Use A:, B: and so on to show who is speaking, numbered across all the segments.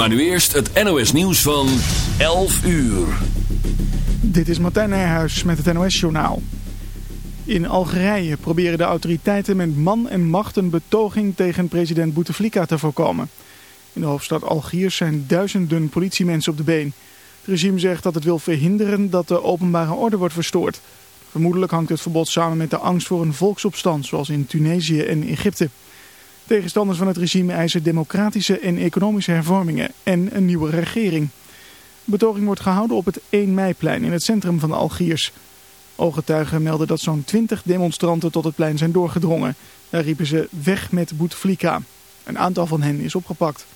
A: Maar nu eerst het NOS nieuws van 11 uur.
B: Dit is Martijn Nijhuis met het NOS journaal. In Algerije proberen de autoriteiten met man en macht een betoging tegen president Bouteflika te voorkomen. In de hoofdstad Algiers zijn duizenden politiemensen op de been. Het regime zegt dat het wil verhinderen dat de openbare orde wordt verstoord. Vermoedelijk hangt het verbod samen met de angst voor een volksopstand zoals in Tunesië en Egypte. Tegenstanders van het regime eisen democratische en economische hervormingen en een nieuwe regering. De betoging wordt gehouden op het 1 meiplein in het centrum van Algiers. Ooggetuigen melden dat zo'n 20 demonstranten tot het plein zijn doorgedrongen. Daar riepen ze weg met Bouteflika. Een aantal van hen is opgepakt.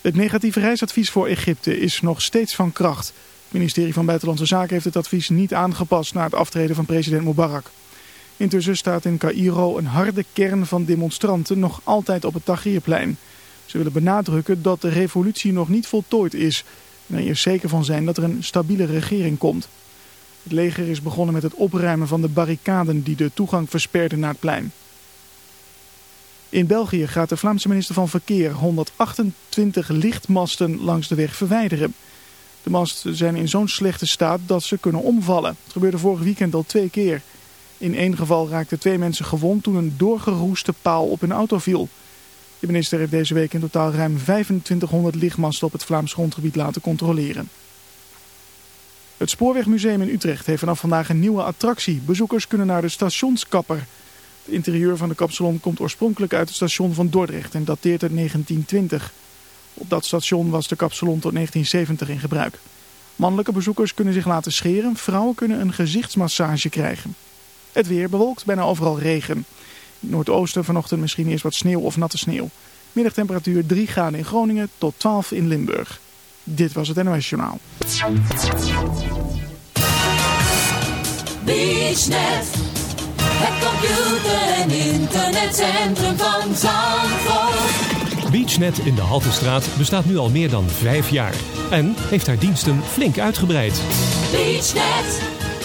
B: Het negatieve reisadvies voor Egypte is nog steeds van kracht. Het ministerie van Buitenlandse Zaken heeft het advies niet aangepast na het aftreden van president Mubarak. Intussen staat in Cairo een harde kern van demonstranten nog altijd op het Tahrirplein. Ze willen benadrukken dat de revolutie nog niet voltooid is en er zeker van zijn dat er een stabiele regering komt. Het leger is begonnen met het opruimen van de barricaden die de toegang versperden naar het plein. In België gaat de Vlaamse minister van Verkeer 128 lichtmasten langs de weg verwijderen. De masten zijn in zo'n slechte staat dat ze kunnen omvallen. Het gebeurde vorig weekend al twee keer. In één geval raakten twee mensen gewond toen een doorgeroeste paal op hun auto viel. De minister heeft deze week in totaal ruim 2500 lichtmasten op het Vlaams grondgebied laten controleren. Het Spoorwegmuseum in Utrecht heeft vanaf vandaag een nieuwe attractie. Bezoekers kunnen naar de stationskapper. Het interieur van de kapsalon komt oorspronkelijk uit het station van Dordrecht en dateert uit 1920. Op dat station was de kapsalon tot 1970 in gebruik. Mannelijke bezoekers kunnen zich laten scheren, vrouwen kunnen een gezichtsmassage krijgen. Het weer bewolkt, bijna overal regen. In het noordoosten vanochtend misschien eerst wat sneeuw of natte sneeuw. Middagtemperatuur 3 graden in Groningen tot 12 in Limburg. Dit was het NOS Journaal.
C: BeachNet, het computer- en internetcentrum van Zandvoort.
D: BeachNet in de Haltestraat bestaat nu al meer dan vijf jaar. En heeft haar diensten flink uitgebreid.
C: BeachNet,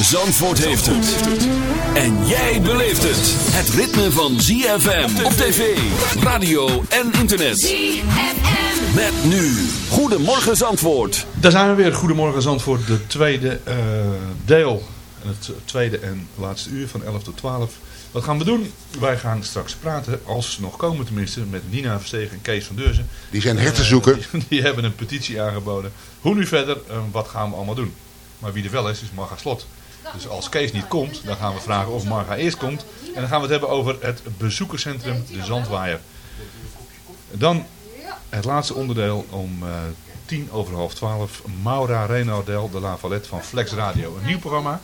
A: Zandvoort heeft het. En jij beleeft het. Het ritme van ZFM op tv, radio en internet.
C: ZFM.
A: Met nu. Goedemorgen Zandvoort.
E: Daar zijn we weer. Goedemorgen Zandvoort, de tweede eh, deel. Het tweede en laatste uur van 11 tot 12. Wat gaan we doen? Wij gaan straks praten, als ze nog komen tenminste, met Nina Verstegen en Kees van Deurzen.
F: Die zijn hertenzoeker.
E: Eh, die, die hebben een petitie aangeboden. Hoe nu verder? Wat gaan we allemaal doen? Maar wie er wel is, is Marga Slot. Dus als Kees niet komt, dan gaan we vragen of Marga eerst komt. En dan gaan we het hebben over het bezoekerscentrum De Zandwaaier. Dan het laatste onderdeel om eh, tien over half twaalf. Maura Renaudel de La Valette van Flex Radio. Een nieuw programma.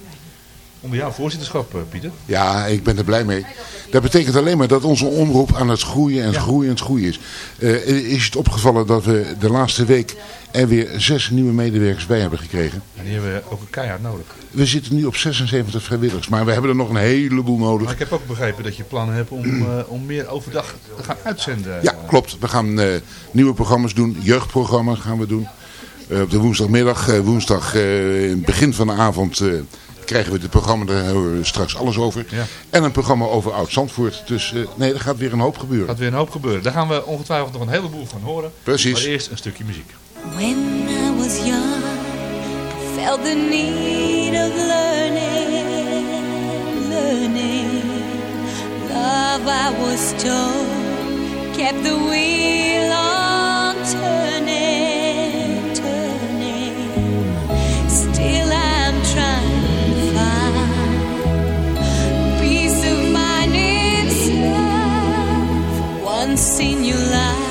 E: Onder jouw voorzitterschap, eh, Pieter.
F: Ja, ik ben er blij mee. Dat betekent alleen maar dat onze omroep aan het groeien en
E: Ja.
F: groeien en groeien is. Eh, is het opgevallen dat we de laatste week er weer zes nieuwe medewerkers bij hebben gekregen?
E: En die hebben we ook een keihard nodig.
F: We zitten nu op 76 vrijwilligers, maar we hebben er nog een heleboel
E: Maar
F: nodig.
E: ik heb ook begrepen dat je plannen hebt om, eh, om meer overdag te gaan uitzenden.
F: Ja, klopt. We gaan nieuwe programma's doen. Jeugdprogramma's gaan we doen.
C: Op de woensdagmiddag, woensdag in het begin van de avond krijgen we het programma, daar hebben we straks alles over.
E: Ja.
C: En een programma over Oud-Zandvoort. Dus eh, nee, er gaat weer een hoop gebeuren.
E: gaat weer een hoop gebeuren. Daar gaan we ongetwijfeld nog een heleboel van horen.
C: Precies.
E: Maar eerst een stukje muziek.
G: When I was young, I felt the need of learning, learning. Love, I was told, kept the wheel on seen you
C: lie.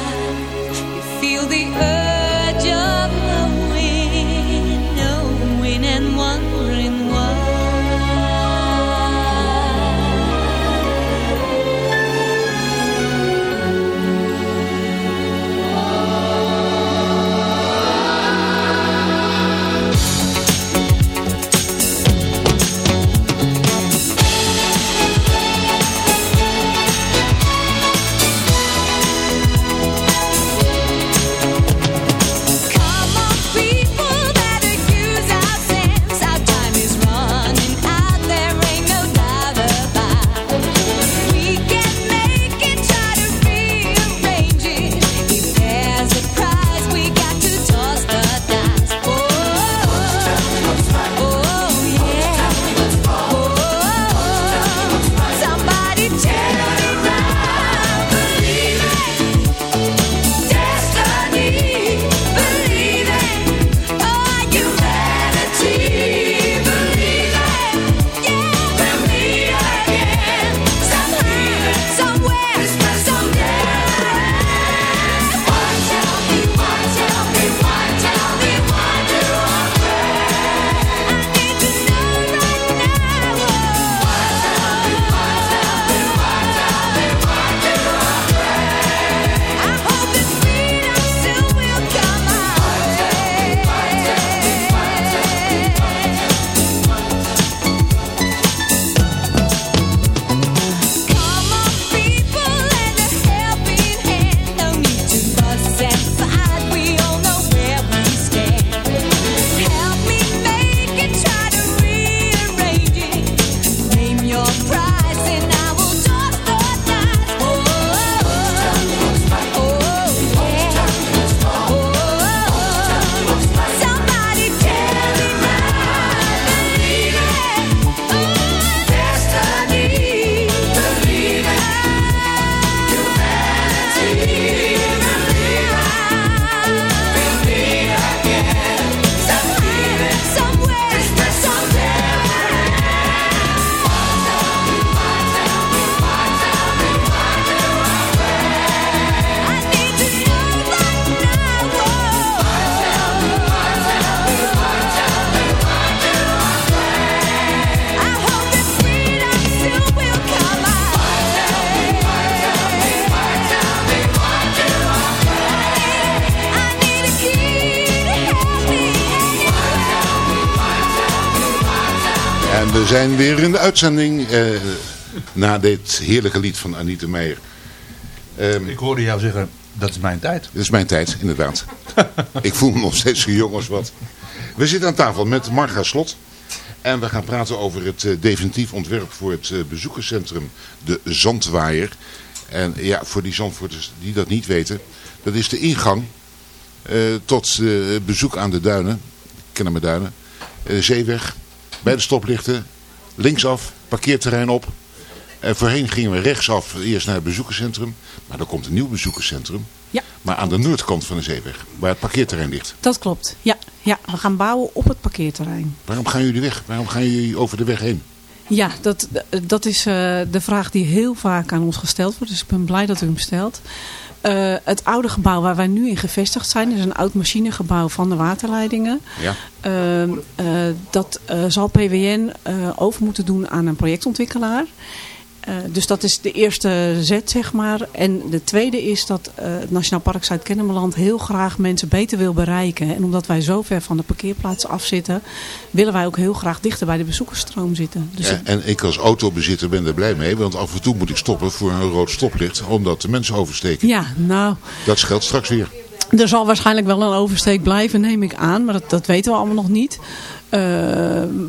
C: Uitzending eh, na dit heerlijke lied van Anita Meijer. Ehm,
E: Ik hoorde jou zeggen, dat is mijn tijd.
C: Dit is mijn tijd, inderdaad. ik voel me nog steeds zo jong als wat. We zitten aan tafel met Marga Slot. En we gaan praten over het eh, definitief ontwerp voor het eh, bezoekerscentrum De Zandwaaier. En ja, voor die Zandvoorters die dat niet weten. Dat is de ingang tot bezoek aan de duinen. Kennemerduinen. Zeeweg. Bij de stoplichten. Linksaf. Parkeerterrein op. En voorheen gingen we rechtsaf eerst naar het bezoekerscentrum. Maar er komt een nieuw bezoekerscentrum.
H: Ja.
C: Maar aan de noordkant van de zeeweg. Waar het parkeerterrein ligt.
H: Dat klopt. Ja, ja, we gaan bouwen op het parkeerterrein.
C: Waarom gaan jullie weg? Waarom gaan jullie over de weg heen?
H: Ja, dat, dat is eh, de vraag die heel vaak aan ons gesteld wordt. Dus ik ben blij dat u hem stelt. Eh, het oude gebouw waar wij nu in gevestigd zijn, is een oud machinegebouw van de waterleidingen.
C: Ja.
H: Ehm, eh, dat eh, zal PWN over moeten doen aan een projectontwikkelaar. Eh, dus dat is de eerste zet, zeg maar. En de tweede is dat eh, het Nationaal Park Zuid-Kennemerland heel graag mensen beter wil bereiken. En omdat wij zo ver van de parkeerplaats afzitten, willen wij ook heel graag dichter bij de bezoekersstroom zitten. Dus
C: En, en ik als autobezitter ben er blij mee, want af en toe moet ik stoppen voor een rood stoplicht, omdat de mensen oversteken.
H: ja, nou,
C: Dat scheelt straks weer.
H: Er zal waarschijnlijk wel een oversteek blijven, neem ik aan. Maar dat, dat weten we allemaal nog niet. Eh,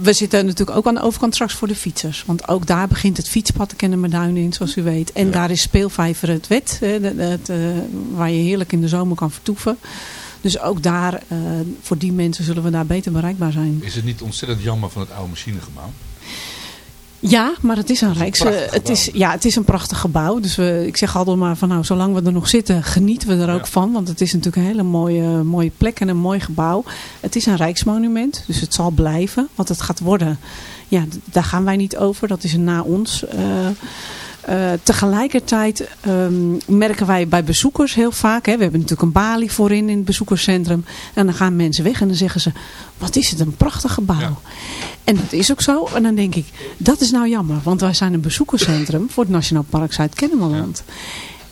H: we zitten natuurlijk ook aan de overkant straks voor de fietsers. Want ook daar begint het fietspad te kennen met Duinen in, zoals u weet. En daar is speelvijver het wet. Hè, eh, waar je heerlijk in de zomer kan vertoeven. Dus ook daar, eh, voor die mensen zullen we daar beter bereikbaar zijn.
E: Is het niet ontzettend jammer van het oude machinegebouw?
H: Ja, maar het is een rijks. Het is, ja, het is een prachtig gebouw. Dus we, ik zeg altijd maar van nou, zolang we er nog zitten, genieten we er ook
E: Ja.
H: van. Want het is natuurlijk een hele mooie, mooie plek en een mooi gebouw. Het is een rijksmonument, dus het zal blijven. Wat het gaat worden, ja, daar gaan wij niet over. Dat is een na ons. Eh, eh, tegelijkertijd ehm, merken wij bij bezoekers heel vaak, hè, we hebben natuurlijk een balie voorin in het bezoekerscentrum. En dan gaan mensen weg en dan zeggen ze, wat is het een prachtig gebouw.
E: Ja.
H: En dat is ook zo. En dan denk ik, dat is nou jammer. Want wij zijn een bezoekerscentrum voor het Nationaal Park Zuid-Kennemerland.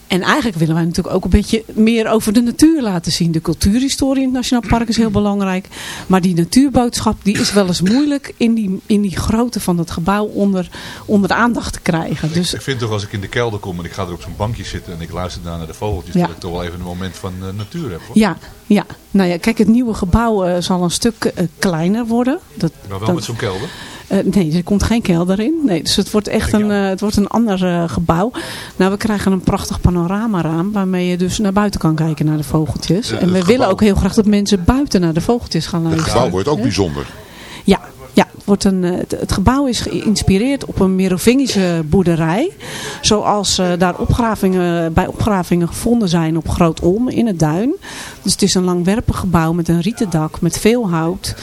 H: En eigenlijk willen wij natuurlijk ook een beetje meer over de natuur laten zien. De cultuurhistorie in het Nationaal Park is heel belangrijk. Maar die natuurboodschap die is wel eens moeilijk in die, in die grootte van het gebouw onder, onder de aandacht te krijgen. Dus
E: Ik vind toch als ik in de kelder kom en ik ga er op zo'n bankje zitten en ik luister daar naar de vogeltjes,
H: Ja.
E: dat ik toch wel even een moment van eh, natuur heb. Hoor.
H: ja, ja, nou ja, kijk, het nieuwe gebouw eh, zal een stuk eh, kleiner worden. Dat,
E: Maar wel
H: dat-
E: met zo'n kelder.
H: Eh, nee, er komt geen kelder in. Nee, dus het wordt echt een, eh, het wordt een ander eh, gebouw. Nou, we krijgen een prachtig panoramaraam waarmee je dus naar buiten kan kijken naar de vogeltjes. En we
F: het
H: willen ook heel graag dat mensen buiten naar de vogeltjes gaan
F: Het
H: luisteren.
F: gebouw wordt ook bijzonder.
H: Ja, ja het, wordt een, het, het gebouw is geïnspireerd op een Merovingische boerderij. Zoals daar opgravingen, bij opgravingen gevonden zijn op Groot Olm in het Duin. Dus het is een langwerpig gebouw met een rieten dak, met veel hout.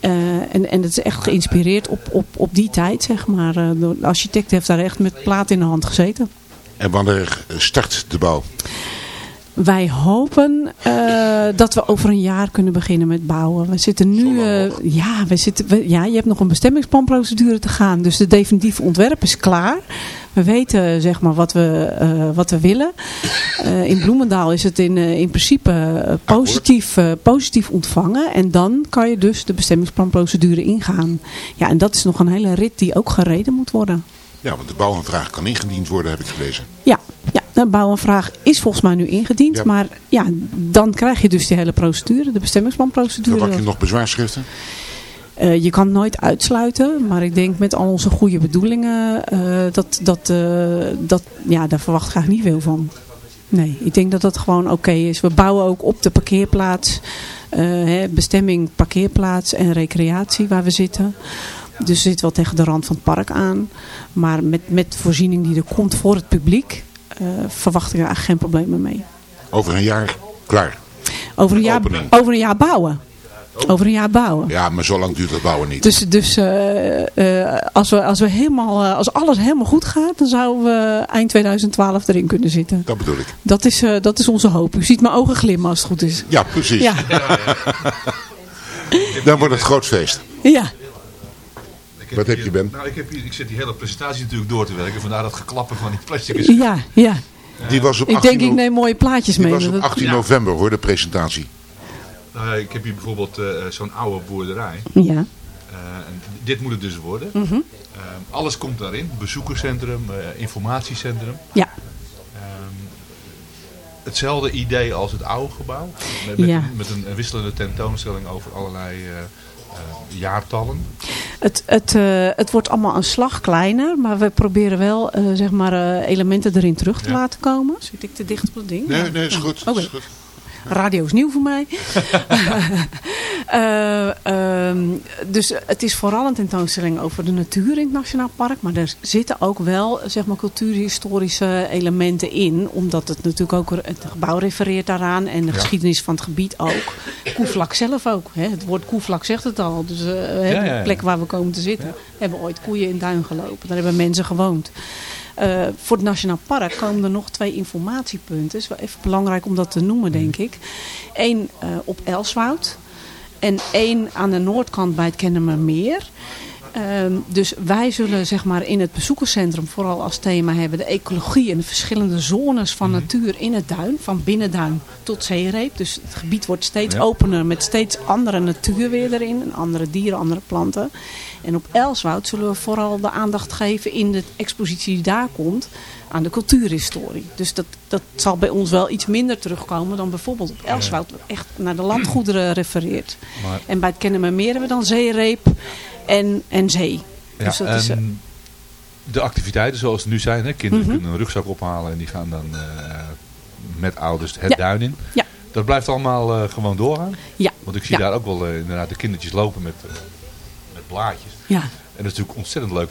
H: Eh, en, en het is echt geïnspireerd op, op, op die tijd, zeg maar. Eh, de architect heeft daar echt met plaat in de hand gezeten.
F: En wanneer start de bouw?
H: Wij hopen eh, dat we over een jaar kunnen beginnen met bouwen. We zitten nu, eh, ja, we zitten, we- ja, je hebt nog een bestemmingsplanprocedure te gaan. Dus de definitieve ontwerp is klaar. We weten zeg maar wat we, eh, wat we willen. In Bloemendaal is het in, in principe positief, positief ontvangen. En dan kan je dus de bestemmingsplanprocedure ingaan. Ja, en dat is nog een hele rit die ook gereden moet worden.
F: Ja, want de bouwaanvraag kan ingediend worden, heb ik gelezen.
H: Ja, ja, de bouwaanvraag is volgens mij nu ingediend.
F: Ja.
H: Maar ja, dan krijg je dus die hele procedure, de bestemmingsplanprocedure.
F: Verwacht je nog bezwaarschriften?
H: Eh, je kan nooit uitsluiten, maar ik denk met al onze goede bedoelingen, eh, dat, dat, eh, dat, ja, daar verwacht ik eigenlijk niet veel van. Nee, ik denk dat dat gewoon oké is. We bouwen ook op de parkeerplaats, hè, bestemming parkeerplaats en recreatie waar we zitten. Dus zit wel tegen de rand van het park aan. Maar met, met de voorziening die er komt voor het publiek, eh, verwacht ik er eigenlijk geen problemen mee.
F: Over een jaar klaar.
H: Over een jaar, over een jaar bouwen. Over een jaar bouwen.
F: Ja, maar zo lang duurt het bouwen niet.
H: Dus, dus eh, eh, als, we, als, we helemaal, als alles helemaal goed gaat, dan zouden we eind 2012 erin kunnen zitten.
F: Dat bedoel ik.
H: Dat is, dat is onze hoop. U ziet mijn ogen glimmen als het goed is.
F: Ja, precies.
H: Ja,
F: Dan wordt het groot feest.
H: ja.
E: Ik
F: Wat heb
E: hier-
F: je, Ben?
E: Nou, ik, heb hier, ik zit die hele presentatie natuurlijk door te werken. Vandaar dat geklappen van die plastic is.
H: ja, ja.
F: Die was op
H: Ik
F: 18,
H: denk, ik neem mooie plaatjes
F: die
H: mee.
F: was op
H: Dat-
F: 18 november hoor, de presentatie.
E: Nou ja, ik heb hier bijvoorbeeld eh, zo'n oude boerderij.
H: Ja,
E: Eh, en dit moet het dus worden.
H: Mhm.
E: Eh, alles komt daarin. Bezoekerscentrum, eh, informatiecentrum.
H: ja.
E: Ehm, hetzelfde idee als het oude gebouw. Met, met,
H: Ja.
E: met een, wisselende tentoonstelling over allerlei eh, eh, jaartallen.
H: Het, het, eh, het wordt allemaal een slag kleiner, maar we proberen wel eh, zeg maar, eh, elementen erin terug te
E: Ja.
H: laten komen. Zit ik te dicht op het ding?
F: Nee, nee, is
H: Ja.
F: goed.
H: Oké.
F: Is goed.
H: Radio is nieuw voor mij. Ehm, dus het is vooral een tentoonstelling over de natuur in het Nationaal Park. Maar er zitten ook wel zeg maar, cultuurhistorische elementen in. Omdat het natuurlijk ook het gebouw refereert daaraan. En de geschiedenis van het gebied ook. Koevlak zelf ook. Hè. Het woord koevlak zegt het al. Dus eh,
E: ja.
H: de plek waar we komen te zitten. Hebben ooit koeien in duin gelopen. Daar hebben mensen gewoond. Eh, voor het Nationaal Park komen er nog twee informatiepunten. Het is wel even belangrijk om dat te noemen, denk ik. Eén eh, op Elswoud. En één aan de noordkant bij het Kennemermeer. Ehm, dus wij zullen zeg maar in het bezoekerscentrum vooral als thema hebben de ecologie en de verschillende zones van natuur in het duin. Van binnenduin tot zeereep. Dus het gebied wordt steeds
E: Ja.
H: opener met steeds andere natuur weer erin. En andere dieren, andere planten. En op Elswoud zullen we vooral de aandacht geven in de expositie die daar komt aan de cultuurhistorie. Dus dat, dat zal bij ons wel iets minder terugkomen dan bijvoorbeeld op Elswoud. Echt naar de landgoederen refereert.
E: Maar-
H: En bij het Kennemermeer hebben we dan zeereep en, en zee.
E: Ja,
H: dus dat is, eh,
E: en de activiteiten zoals het nu zijn. Hè? Kinderen
H: Mhm.
E: kunnen een rugzak ophalen en die gaan dan eh, met ouders het
H: Ja.
E: duin in.
H: Ja.
E: Dat blijft allemaal eh, gewoon doorgaan.
H: Ja.
E: Want ik zie
H: Ja.
E: daar ook wel inderdaad de kindertjes lopen met, met blaadjes.
H: Ja.
E: En dat is natuurlijk ontzettend leuk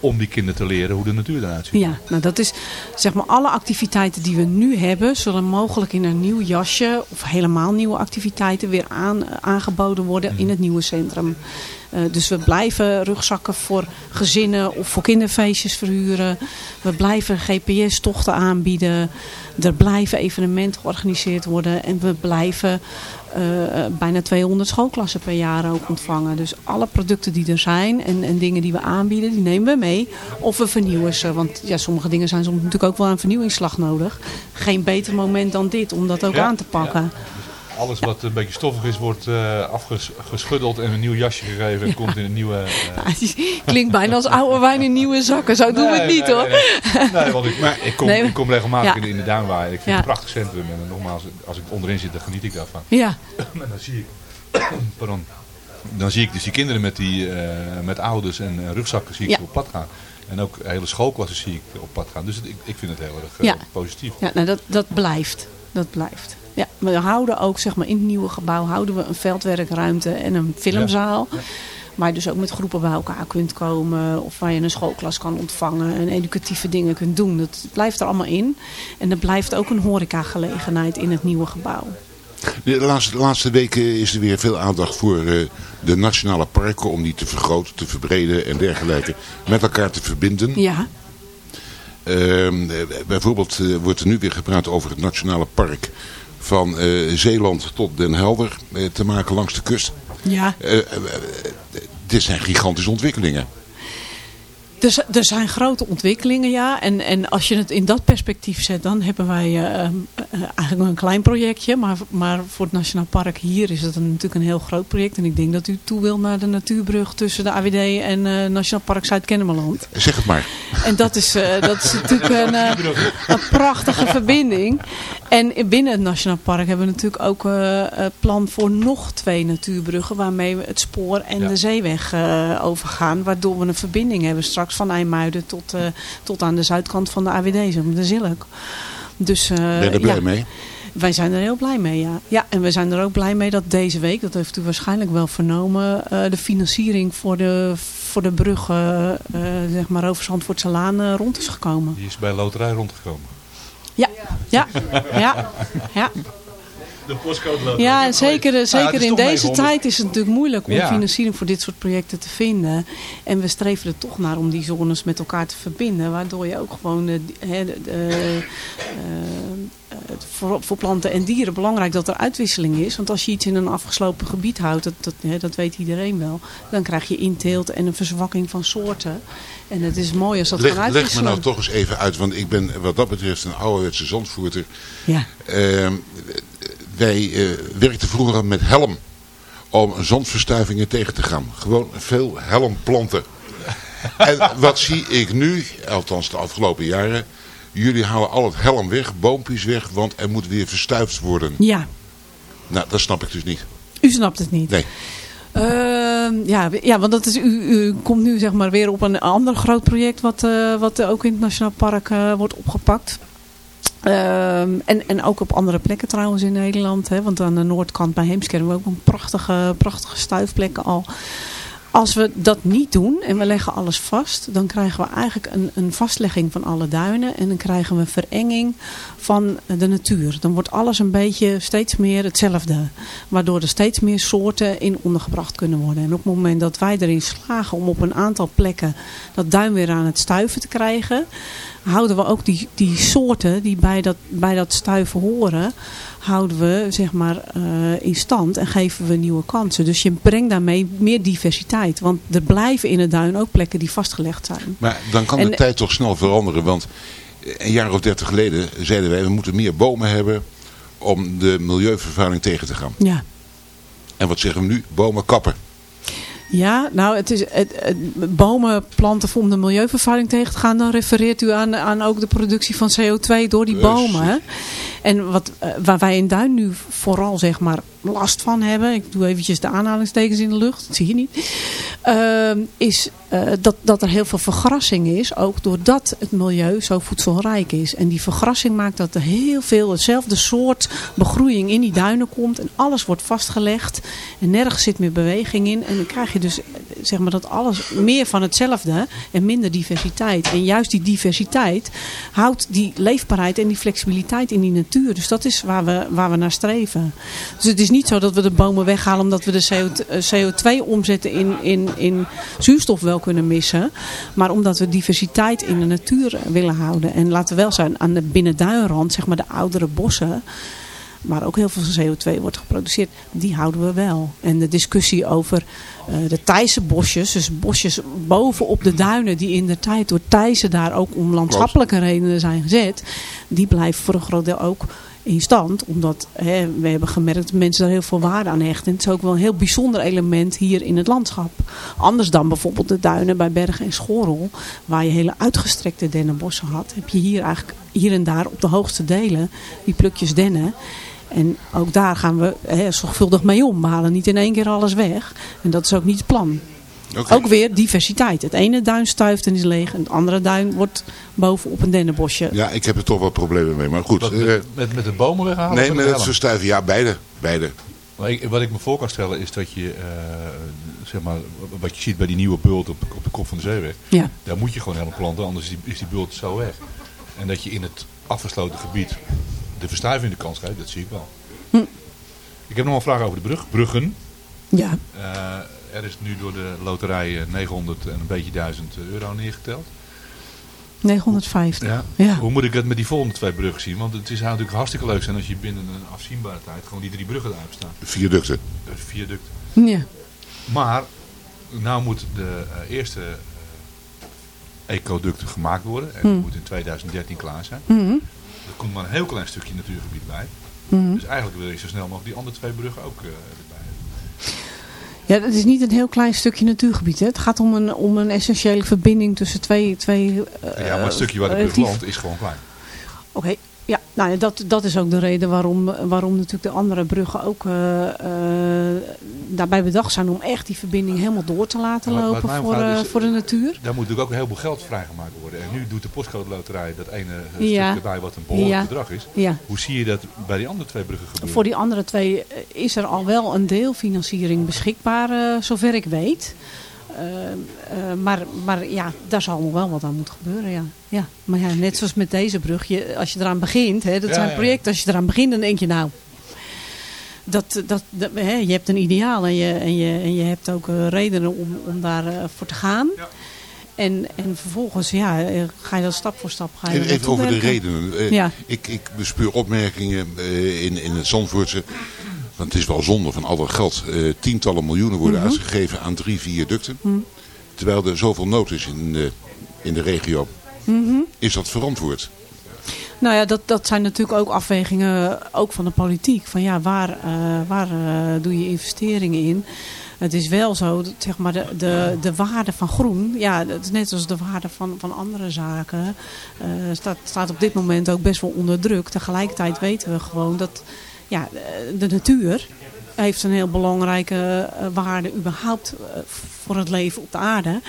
E: om die kinderen te leren hoe de natuur eruit ziet.
H: Ja, nou dat is zeg maar alle activiteiten die we nu hebben, zullen mogelijk in een nieuw jasje of helemaal nieuwe activiteiten weer aan, aangeboden worden in het nieuwe centrum. Eh, dus we blijven rugzakken voor gezinnen of voor kinderfeestjes verhuren. We blijven GPS-tochten aanbieden. Er blijven evenementen georganiseerd worden. En we blijven eh, eh, bijna 200 schoolklassen per jaar ook ontvangen. Dus alle producten die er zijn en, en dingen die we aanbieden, die nemen we mee. Of we vernieuwen ze. Want ja, sommige dingen zijn soms natuurlijk ook wel aan vernieuwingsslag nodig. Geen beter moment dan dit om dat ook
E: Ja,
H: aan te pakken.
E: Alles wat een beetje stoffig is, wordt eh, afgeschuddeld en een nieuw jasje gegeven. En komt in een nieuwe... eh,
H: Klinkt bijna als oude wijn in nieuwe zakken. Zo doen we het
E: Nee,
H: niet
E: nee,
H: hoor.
E: Nee, want ik, maar ik, kom,
H: Nee, maar-
E: ik kom regelmatig
H: Ja.
E: in, de, in de duinwaai. Ik vind
H: Ja.
E: het een prachtig centrum. En eh, nogmaals, als ik onderin zit, dan geniet ik daarvan.
H: Ja,
E: En dan zie ik... Pardon. Dan zie ik dus die kinderen met, die, eh, met ouders en rugzakken zie ik
H: Ja.
E: op pad gaan. En ook hele schoolklassen zie ik op pad gaan. Dus het- ik, ik vind het heel erg
H: Ja.
E: positief.
H: ja nou dat, dat blijft. Dat blijft. Ja, we houden ook zeg maar, in het nieuwe gebouw houden we een veldwerkruimte en een filmzaal. Waar je dus ook met groepen bij elkaar kunt komen. Of waar je een schoolklas kan ontvangen. En educatieve dingen kunt doen. Dat blijft er allemaal in. En er blijft ook een horecagelegenheid in het nieuwe gebouw.
F: De laatste, de laatste weken is er weer veel aandacht voor eh, de nationale parken. Om die te vergroten, te verbreden en dergelijke. Met elkaar te verbinden.
H: Ja,
F: Ehm, eh, bijvoorbeeld eh, wordt er nu weer gepraat over het nationale park van eh, Zeeland tot Den Helder eh, te maken langs de kust.
H: ja.
F: Eh, dit zijn gigantische ontwikkelingen.
H: Er, er zijn grote ontwikkelingen, ja. En, en als je het in dat perspectief zet, dan hebben wij eh, eigenlijk een klein projectje. Maar, maar voor het Nationaal Park hier is het een, natuurlijk een heel groot project. En ik denk dat u toe wil naar de natuurbrug tussen de AWD en eh, Nationaal Park Zuid-Kennemerland.
F: Zeg het maar.
H: En dat is, dat is natuurlijk een, een prachtige verbinding. En binnen het Nationaal Park hebben we natuurlijk ook eh, plan voor nog twee natuurbruggen. Waarmee we het spoor en
E: Ja.
H: de zeeweg overgaan. Waardoor we een verbinding hebben straks van IJmuiden tot, eh, tot aan de zuidkant van de AWD, zeg maar, de Zilk. Dus, eh,
F: Ben je er blij
H: ja.
F: mee?
H: Wij zijn er heel blij mee, ja. Ja, en we zijn er ook blij mee dat deze week, dat heeft u waarschijnlijk wel vernomen, eh, de financiering voor de, voor de brug, eh, eh, zeg maar, over Zandvoortse Laan rond is gekomen.
E: Die is bij Loterij rondgekomen.
H: Ja, ja, ja, ja.
E: De postcode.
H: Ja, en zeker, zeker in deze tijd is het natuurlijk moeilijk om
E: Ja.
H: financiering voor dit soort projecten te vinden. En we streven er toch naar om die zones met elkaar te verbinden. Waardoor je ook gewoon eh, de, de, eh, het voor, voor planten en dieren belangrijk dat er uitwisseling is. Want als je iets in een afgesloten gebied houdt, dat, dat, hè, dat weet iedereen wel. Dan krijg je inteelt en een verzwakking van soorten. En het is mooi als dat kan
F: Leg, leg me nou toch eens even uit, want ik ben wat dat betreft een ouderwetse zandvoerder.
H: Ja.
F: Ehm, wij eh, werkten vroeger met helm om zandverstuivingen tegen te gaan. Gewoon veel helmplanten. en wat zie ik nu, althans de afgelopen jaren, jullie halen al het helm weg, boompjes weg, want er moet weer verstuifd worden.
H: Ja,
F: Nou, dat snap ik dus niet.
H: u snapt het niet.
F: Nee.
H: Ehm, ja, ja, want dat is, u, u komt nu zeg maar weer op een ander groot project wat, eh, wat ook in het Nationaal Park eh, wordt opgepakt. Ehm, en, en ook op andere plekken trouwens in Nederland. Hè, want aan de noordkant bij Heemskerk hebben we ook een prachtige, prachtige stuifplekken al. Als we dat niet doen en we leggen alles vast, dan krijgen we eigenlijk een, een vastlegging van alle duinen. En dan krijgen we verenging van de natuur. Dan wordt alles een beetje steeds meer hetzelfde. Waardoor er steeds meer soorten in ondergebracht kunnen worden. En op het moment dat wij erin slagen om op een aantal plekken dat duin weer aan het stuiven te krijgen, houden we ook die, die soorten die bij dat, bij dat stuiven horen, houden we zeg maar eh, in stand en geven we nieuwe kansen. Dus je brengt daarmee meer diversiteit. Want er blijven in het duin ook plekken die vastgelegd zijn.
F: Maar dan kan
H: En-
F: de tijd toch snel veranderen. Want een jaar of dertig geleden zeiden wij, we moeten meer bomen hebben om de milieuvervuiling tegen te gaan.
H: Ja.
F: En wat zeggen we nu? Bomen kappen.
H: Ja, nou, het is het, het- bomen planten om de milieuvervuiling tegen te gaan. Dan refereert u aan, aan ook de productie van CO2 door die bomen. hè. En wat, eh, waar wij in Duin nu vooral zeg maar last van hebben. Ik doe eventjes de aanhalingstekens in de lucht. Dat zie je niet. ehm, is eh, dat, dat er heel veel vergrassing is. Ook doordat het milieu zo voedselrijk is. En die vergrassing maakt dat er heel veel hetzelfde soort begroeiing in die duinen komt. En alles wordt vastgelegd. En nergens zit meer beweging in. En dan krijg je dus eh, zeg maar dat alles meer van hetzelfde. En minder diversiteit. En juist die diversiteit houdt die leefbaarheid en die flexibiliteit in die natuur. Dus dat is waar we, waar we naar streven. Dus het is niet zo dat we de bomen weghalen omdat we de CO2 omzetten in, in, in zuurstof wel kunnen missen. Maar omdat we diversiteit in de natuur willen houden. En laten we wel zijn, aan de binnenduinrand, zeg maar de oudere bossen waar ook heel veel CO2 wordt geproduceerd, die houden we wel. En de discussie over eh, de Thijse bosjes, dus bosjes bovenop de duinen die in de tijd door Thijssen daar ook om landschappelijke redenen zijn gezet, die blijven voor een groot deel ook in stand. Omdat hè, we hebben gemerkt dat mensen daar heel veel waarde aan hechten. En het is ook wel een heel bijzonder element hier in het landschap. Anders dan bijvoorbeeld de duinen bij Bergen en Schorrel, waar je hele uitgestrekte dennenbossen had, heb je hier eigenlijk hier en daar op de hoogste delen die plukjes dennen. En ook daar gaan we hè, zorgvuldig mee om. We halen niet in één keer alles weg. En dat is ook niet het plan.
F: Oké.
H: Ook weer diversiteit. Het ene duin stuift en is leeg. En het andere duin wordt bovenop een dennenbosje.
F: Ja, ik heb er toch wel problemen mee. Maar goed.
E: Wat,
F: eh,
E: met, met, met de bomen weghalen?
F: nee, met het verstuiven. Ja, beide. Beide.
E: Maar ik- wat ik me voor kan stellen is dat je, eh, zeg maar, wat je ziet bij die nieuwe bult op, op de kop van de zeeweg.
H: Ja.
E: Daar moet je gewoon helemaal planten, anders is die, is die bult zo weg. En dat je in het afgesloten gebied de verstuiving de kans geeft, dat zie ik wel.
H: Hm.
E: Ik heb nog een vraag over de brug. Bruggen.
H: Ja.
E: Eh, er is nu door de loterij eh, 900 en een beetje 1000 euro neergeteld.
H: 950.
E: Ja.
H: Ja.
E: Hoe moet ik het met die volgende twee bruggen zien? Want het is natuurlijk hartstikke leuk zijn als je binnen een afzienbare tijd gewoon die drie bruggen eruit staan.
F: Viaducten.
E: Eh, viaduct.
H: Ja.
E: Maar, nou moet de eh, eerste eh, ecoducten gemaakt worden. En die
H: Hmm.
E: moet in 2013 klaar zijn.
H: Mhm.
E: Er komt maar een heel klein stukje natuurgebied bij.
H: Mhm.
E: Dus eigenlijk wil je zo snel mogelijk die andere twee bruggen ook eh, erbij.
H: Ja, het is niet een heel klein stukje natuurgebied. Hè. Het gaat om een, om een essentiële verbinding tussen twee... twee eh,
E: ja, maar het stukje waar de brug
H: relatief-
E: landt is gewoon klein.
H: Oké, ja, nou, dat, dat is ook de reden waarom, waarom natuurlijk de andere bruggen ook eh, eh, daarbij bedacht zijn om echt die verbinding helemaal door te laten
E: Ja,
H: lopen voor, eh,
E: is-
H: voor de natuur.
E: Daar moet natuurlijk ook heel veel geld vrijgemaakt worden. En nu doet de postcode loterij dat ene
H: Ja.
E: stuk erbij wat een behoorlijk
H: Ja.
E: bedrag is. Hoe zie je dat bij die andere twee bruggen gebeuren?
H: Voor die andere twee is er al wel een deelfinanciering beschikbaar, zover ik weet. Eh, eh, maar, maar ja, daar zal nog wel wat aan moeten gebeuren, ja. ja. Maar ja, net zoals met deze brug, je, als je eraan begint, hè, dat
E: Ja,
H: zijn
E: ja.
H: projecten, als je eraan begint, dan denk je nou... Dat, dat, dat, hè, je hebt een ideaal en je, en je, en je hebt ook eh, redenen om, om daar eh, voor te gaan. En, en vervolgens ja, ga je dat stap voor stap ga je
F: Even,
H: er
F: over de redenen.
H: Ja.
F: ik, ik bespeur opmerkingen eh, in, in het Zandvoortse. Want het is wel zonde van al dat geld. Eh, tientallen miljoenen worden
H: Mhm.
F: uitgegeven aan drie viaducten.
H: Mhm.
F: Terwijl er zoveel nood is in, de in de regio.
H: Mhm.
F: Is dat verantwoord?
H: Nou ja, dat, dat zijn natuurlijk ook afwegingen ook van de politiek. Van ja, waar, eh, waar eh, doe je investeringen in? Het is wel zo, dat, zeg maar, de, de, de waarde van groen, ja, dat is net als de waarde van, van andere zaken, eh, staat, staat op dit moment ook best wel onder druk. Tegelijkertijd weten we gewoon dat ja, de- de natuur heeft een heel belangrijke eh, waarde überhaupt eh, voor het leven op de aarde.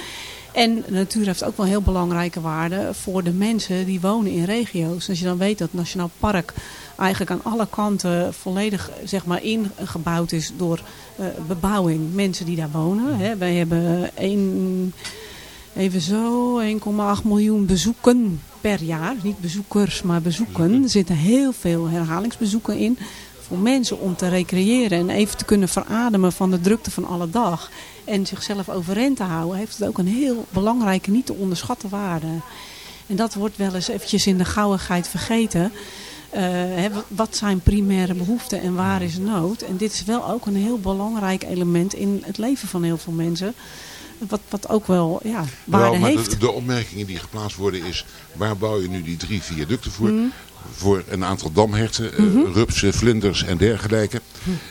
H: En de natuur heeft ook wel heel belangrijke waarde voor de mensen die wonen in regio's. Als je dan weet dat het Nationaal Park eigenlijk aan alle kanten volledig zeg maar, ingebouwd is door eh, bebouwing. Mensen die daar wonen. Hè. Wij hebben even zo 1,8 miljoen bezoeken per jaar. Niet bezoekers, maar bezoeken. Er zitten heel veel herhalingsbezoeken in. Voor mensen om te recreëren en even te kunnen verademen van de drukte van alle dag. En zichzelf overeind te houden, heeft het ook een heel belangrijke, niet te onderschatten waarde. En dat wordt wel eens eventjes in de gauwigheid vergeten. eh, wat- zijn primaire behoeften en waar is nood. En dit is wel ook een heel belangrijk element in het leven van heel veel mensen. Wat, wat ook wel ja, waarde
F: maar
H: heeft.
F: de, de opmerkingen die geplaatst worden is, waar bouw je nu die drie viaducten voor?
H: Mhm.
F: Voor een aantal damherten, eh,
H: Mhm.
F: rupsen, vlinders en dergelijke.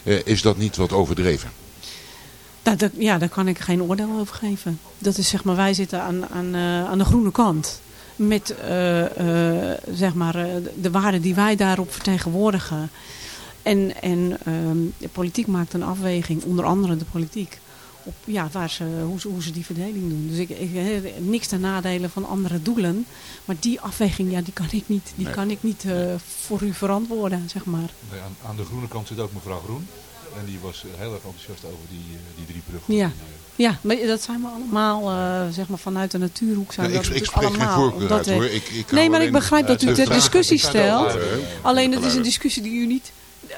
F: Eh, is dat niet wat overdreven?
H: Nou, dat, ja, daar kan ik geen oordeel over geven. Dat is zeg maar, wij zitten aan, aan, eh, aan de groene kant. Met zeg maar, de waarden die wij daarop vertegenwoordigen. En, en ehm, de politiek maakt een afweging, onder andere de politiek. Op ja, waar ze, hoe, ze, hoe ze die verdeling doen. Dus ik, ik eh, niks ten nadele van andere doelen. Maar die afweging, ja, die kan ik niet, die
E: Nee.
H: kan ik niet eh, voor u verantwoorden, zeg maar.
E: Nee, aan, aan de groene kant zit ook mevrouw Groen. En die was eh, heel erg enthousiast over die, die drie bruggen.
H: Ja. Ja, maar dat zijn we allemaal, eh, zeg maar vanuit de natuurhoek zijn we
F: ik-
H: dat
F: ik spreek geen
H: allemaal.
F: uit, hoor. Ik-
H: nee, maar ik begrijp dat u
F: de
H: discussie stelt. Alleen het is een discussie die u niet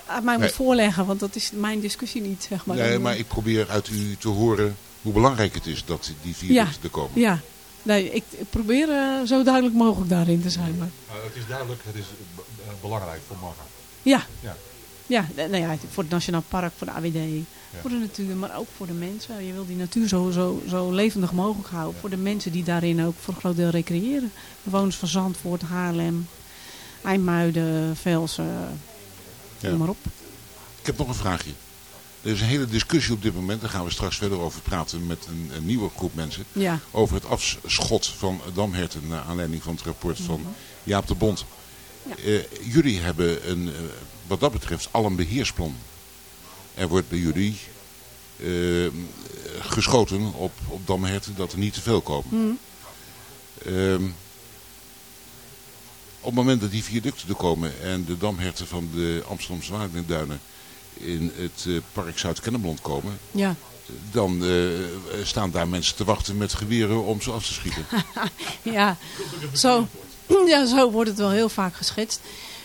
H: aan mij moet voorleggen, want dat is mijn discussie niet, zeg maar.
F: Nee, maar ik probeer uit u te horen hoe belangrijk het is dat die viaducten er komen.
H: Ja, nee, ik, ik probeer eh, zo duidelijk mogelijk daarin te zijn. Maar.
E: Het is duidelijk, het is eh, be- eh, belangrijk voor Marga.
H: Ja.
E: Ja.
H: Ja, nou ja, voor het Nationaal Park, voor de AWD, voor de natuur, maar ook voor de mensen. Je wil die natuur zo, zo, zo levendig mogelijk houden. Voor de mensen die daarin ook voor een groot deel recreëren. Bewoners van Zandvoort, Haarlem, IJmuiden, Velsen. Noem maar op.
F: Ik heb nog een vraagje. Er is een hele discussie op dit moment, daar gaan we straks verder over praten met een, een nieuwe groep mensen.
H: Ja.
F: Over het afschot van damherten naar aanleiding van het rapport van
H: Mhm.
F: Jaap de Bond. Eh, jullie hebben een, eh, wat dat betreft al een beheersplan. Er wordt bij jullie eh, geschoten op, op damherten dat er niet te veel komen.
H: Mhm.
F: Op het moment dat die viaducten er komen en de damherten van de Amsterdamse Waterduinen in het eh, park Zuid-Kennemerland komen,
H: Ja.
F: dan eh, staan daar mensen te wachten met geweren om ze af te schieten.
H: ja, zo, ja, zo wordt het wel heel vaak geschetst.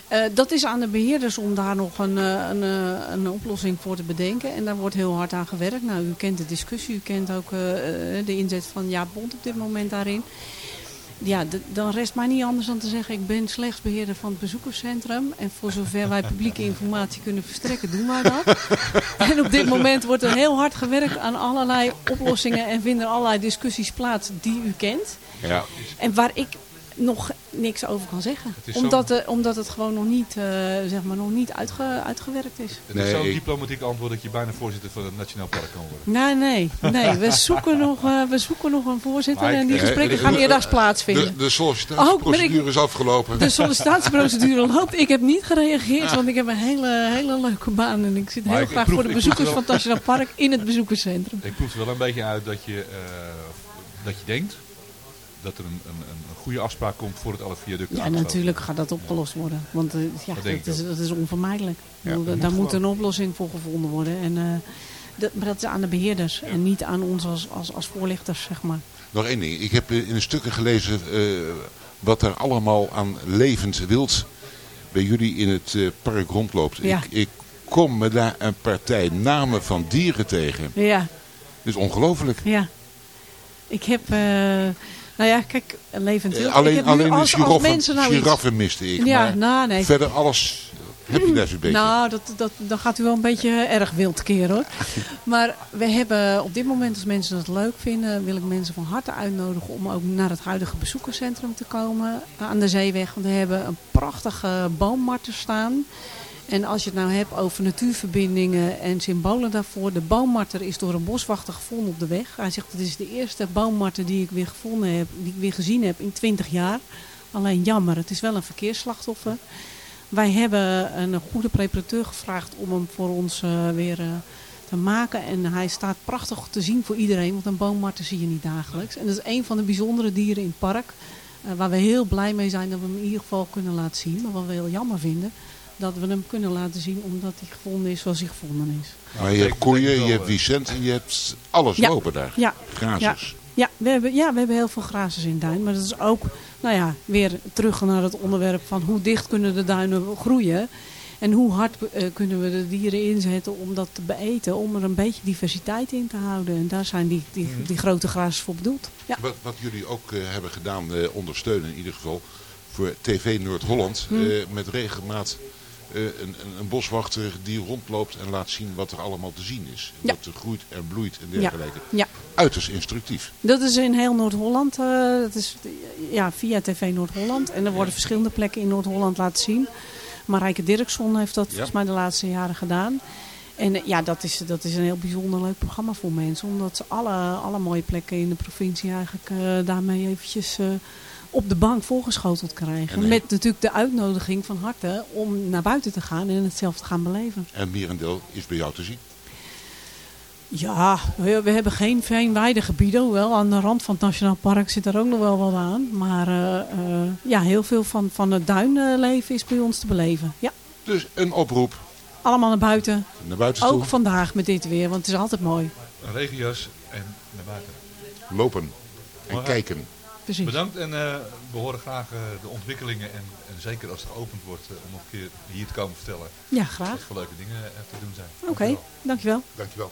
H: Eh, dat is aan de beheerders om daar nog een, een, een oplossing voor te bedenken. En daar wordt heel hard aan gewerkt. Nou, u kent de discussie, u kent ook de inzet van Jaap Bond op dit moment daarin. Ja, dan rest mij niet anders dan te zeggen, ik ben slechts beheerder van het bezoekerscentrum. En voor zover wij publieke informatie kunnen verstrekken, doen wij dat. En op dit moment wordt er heel hard gewerkt aan allerlei oplossingen en vinden er allerlei discussies plaats die u kent.
F: Ja.
H: En waar ik nog niks over kan zeggen.
E: Het is zo-
H: Omdat, omdat het gewoon nog niet, eh, zeg maar, nog niet uitge, uitgewerkt is.
E: Het is zo'n diplomatiek antwoord dat je bijna voorzitter van het Nationaal Park kan worden.
H: Nee, nee, nee. We zoeken nog, eh, we zoeken nog een voorzitter
E: ik-
H: en die gesprekken gaan eerder plaatsvinden.
F: De, de sollicitatieprocedure
H: Oh, maar
F: is afgelopen.
H: De sollicitatieprocedure loopt. Ik heb niet gereageerd, want ik heb een hele, hele leuke baan. En ik zit
E: Maar
H: heel
E: ik- ik
H: graag
E: proef-
H: voor de bezoekers
E: wel-
H: van het Nationaal Park in het bezoekerscentrum.
E: Ik proef er wel een beetje uit dat je, eh, dat je denkt dat er een, een, een goede afspraak komt voor het alle viaducten
H: Ja, natuurlijk gaat dat opgelost worden. Want eh, ja,
E: Dat
H: is, dat is onvermijdelijk. Bedoel, daar
E: moet
H: moet een oplossing voor gevonden worden. En, eh, dat, maar dat is aan de beheerders en niet aan ons als, als, als voorlichters, zeg maar.
F: Nog één ding. Ik heb in de stukken gelezen eh, wat er allemaal aan levend wild bij jullie in het eh, park rondloopt.
H: Ja.
F: Ik, ik kom me daar een partij namen van dieren tegen.
H: Ja,
F: Dat is ongelooflijk.
H: ja. Ik heb... eh, nou ja, kijk, een levend
F: Eh,
H: wild.
F: alleen
H: nu
F: alleen de
H: als, als
F: giraffen,
H: mensen nou
F: giraffen miste ik.
H: Ja,
F: maar
H: nou, nee.
F: verder alles heb je daar zo'n beetje.
H: Nou, dat, dat, dan gaat u wel een beetje erg wild keren hoor. Maar we hebben op dit moment, als mensen het leuk vinden, wil ik mensen van harte uitnodigen om ook naar het huidige bezoekerscentrum te komen aan de Zeeweg. Want we hebben een prachtige boommarter staan. En als je het nou hebt over natuurverbindingen en symbolen daarvoor. De boommarter is door een boswachter gevonden op de weg. Hij zegt, het is de eerste boommarter die ik weer gevonden heb, die ik weer gezien heb in 20 jaar. Alleen jammer, het is wel een verkeersslachtoffer. Wij hebben een goede preparateur gevraagd om hem voor ons eh, weer eh, te maken. En hij staat prachtig te zien voor iedereen, want een boommarter zie je niet dagelijks. En dat is een van de bijzondere dieren in het park. eh, waar we heel blij mee zijn dat we hem in ieder geval kunnen laten zien. Maar wat we heel jammer vinden, dat we hem kunnen laten zien omdat hij gevonden is zoals hij gevonden is.
F: maar je hebt koeien, je hebt Vicent en je hebt alles
H: Ja.
F: lopen daar.
H: Ja.
F: Grazers.
H: Ja, we hebben, ja, we hebben heel veel grazers in duin. Maar dat is ook, nou ja, weer terug naar het onderwerp van hoe dicht kunnen de duinen groeien. En hoe hard eh, kunnen we de dieren inzetten om dat te beeten. Om er een beetje diversiteit in te houden. En daar zijn die, die, die grote grazers voor bedoeld. Ja.
F: Wat, wat jullie ook eh, hebben gedaan, eh, ondersteunen in ieder geval, voor TV Noord-Holland.
H: Hm.
F: eh, met regelmaat een, een, een boswachter die rondloopt en laat zien wat er allemaal te zien is.
H: Ja.
F: Wat er groeit en bloeit en
H: Ja,
F: dergelijke.
H: ja.
F: Uiterst instructief.
H: Dat is in heel Noord-Holland. eh, dat is ja, via TV Noord-Holland. En er worden verschillende plekken in Noord-Holland laten zien. Marijke Dirkson heeft dat volgens mij de laatste jaren gedaan. En eh, ja, dat is, dat is een heel bijzonder leuk programma voor mensen. Omdat ze alle, alle mooie plekken in de provincie eigenlijk eh, daarmee eventjes eh, op de bank voorgeschoteld krijgen.
F: En,
H: Met natuurlijk de uitnodiging van harte om naar buiten te gaan en het zelf te gaan beleven.
F: En merendeel is bij jou te zien.
H: Ja, we, we hebben geen veenweidegebieden. Hoewel aan de rand van het Nationaal Park zit er ook nog wel wat aan. Maar eh, eh, ja, heel veel van, van het duinleven is bij ons te beleven. Ja,
F: Dus een oproep
H: allemaal naar buiten.
F: naar buiten toe.
H: Ook vandaag met dit weer, want het is altijd mooi.
E: Een regenjas en naar buiten.
F: Lopen en kijken.
H: Precies.
E: Bedankt en eh, we horen graag eh, de ontwikkelingen en, en zeker als het geopend wordt eh, om nog een keer hier te komen vertellen
H: Ja,
E: wat
H: graag.
E: voor leuke dingen te doen zijn.
H: Oké, dankjewel.
F: Dankjewel.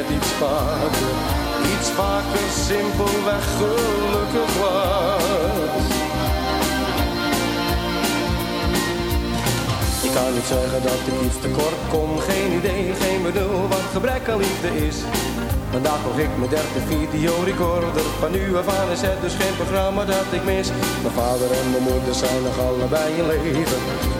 I: Net iets vaker, iets vaker simpelweg gelukkig was. Ik kan niet zeggen dat ik iets tekort kom, geen idee, geen bedoel wat gebrek aan liefde is. Vandaag kocht ik mijn derde videorecorder, van nu af aan is het dus geen programma dat ik mis. Mijn vader en mijn moeder zijn nog allebei in leven.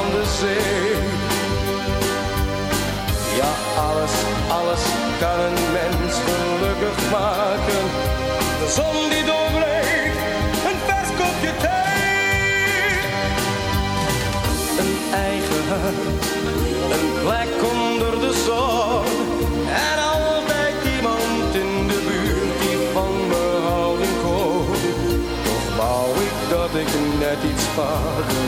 I: Ja, alles, alles kan een mens gelukkig maken. De zon die doorbreekt, een vers kopje thee. Een eigen huis, een plek onder de zon. En altijd iemand in de buurt die van me houden kon. Toch wou ik dat ik net iets vaker,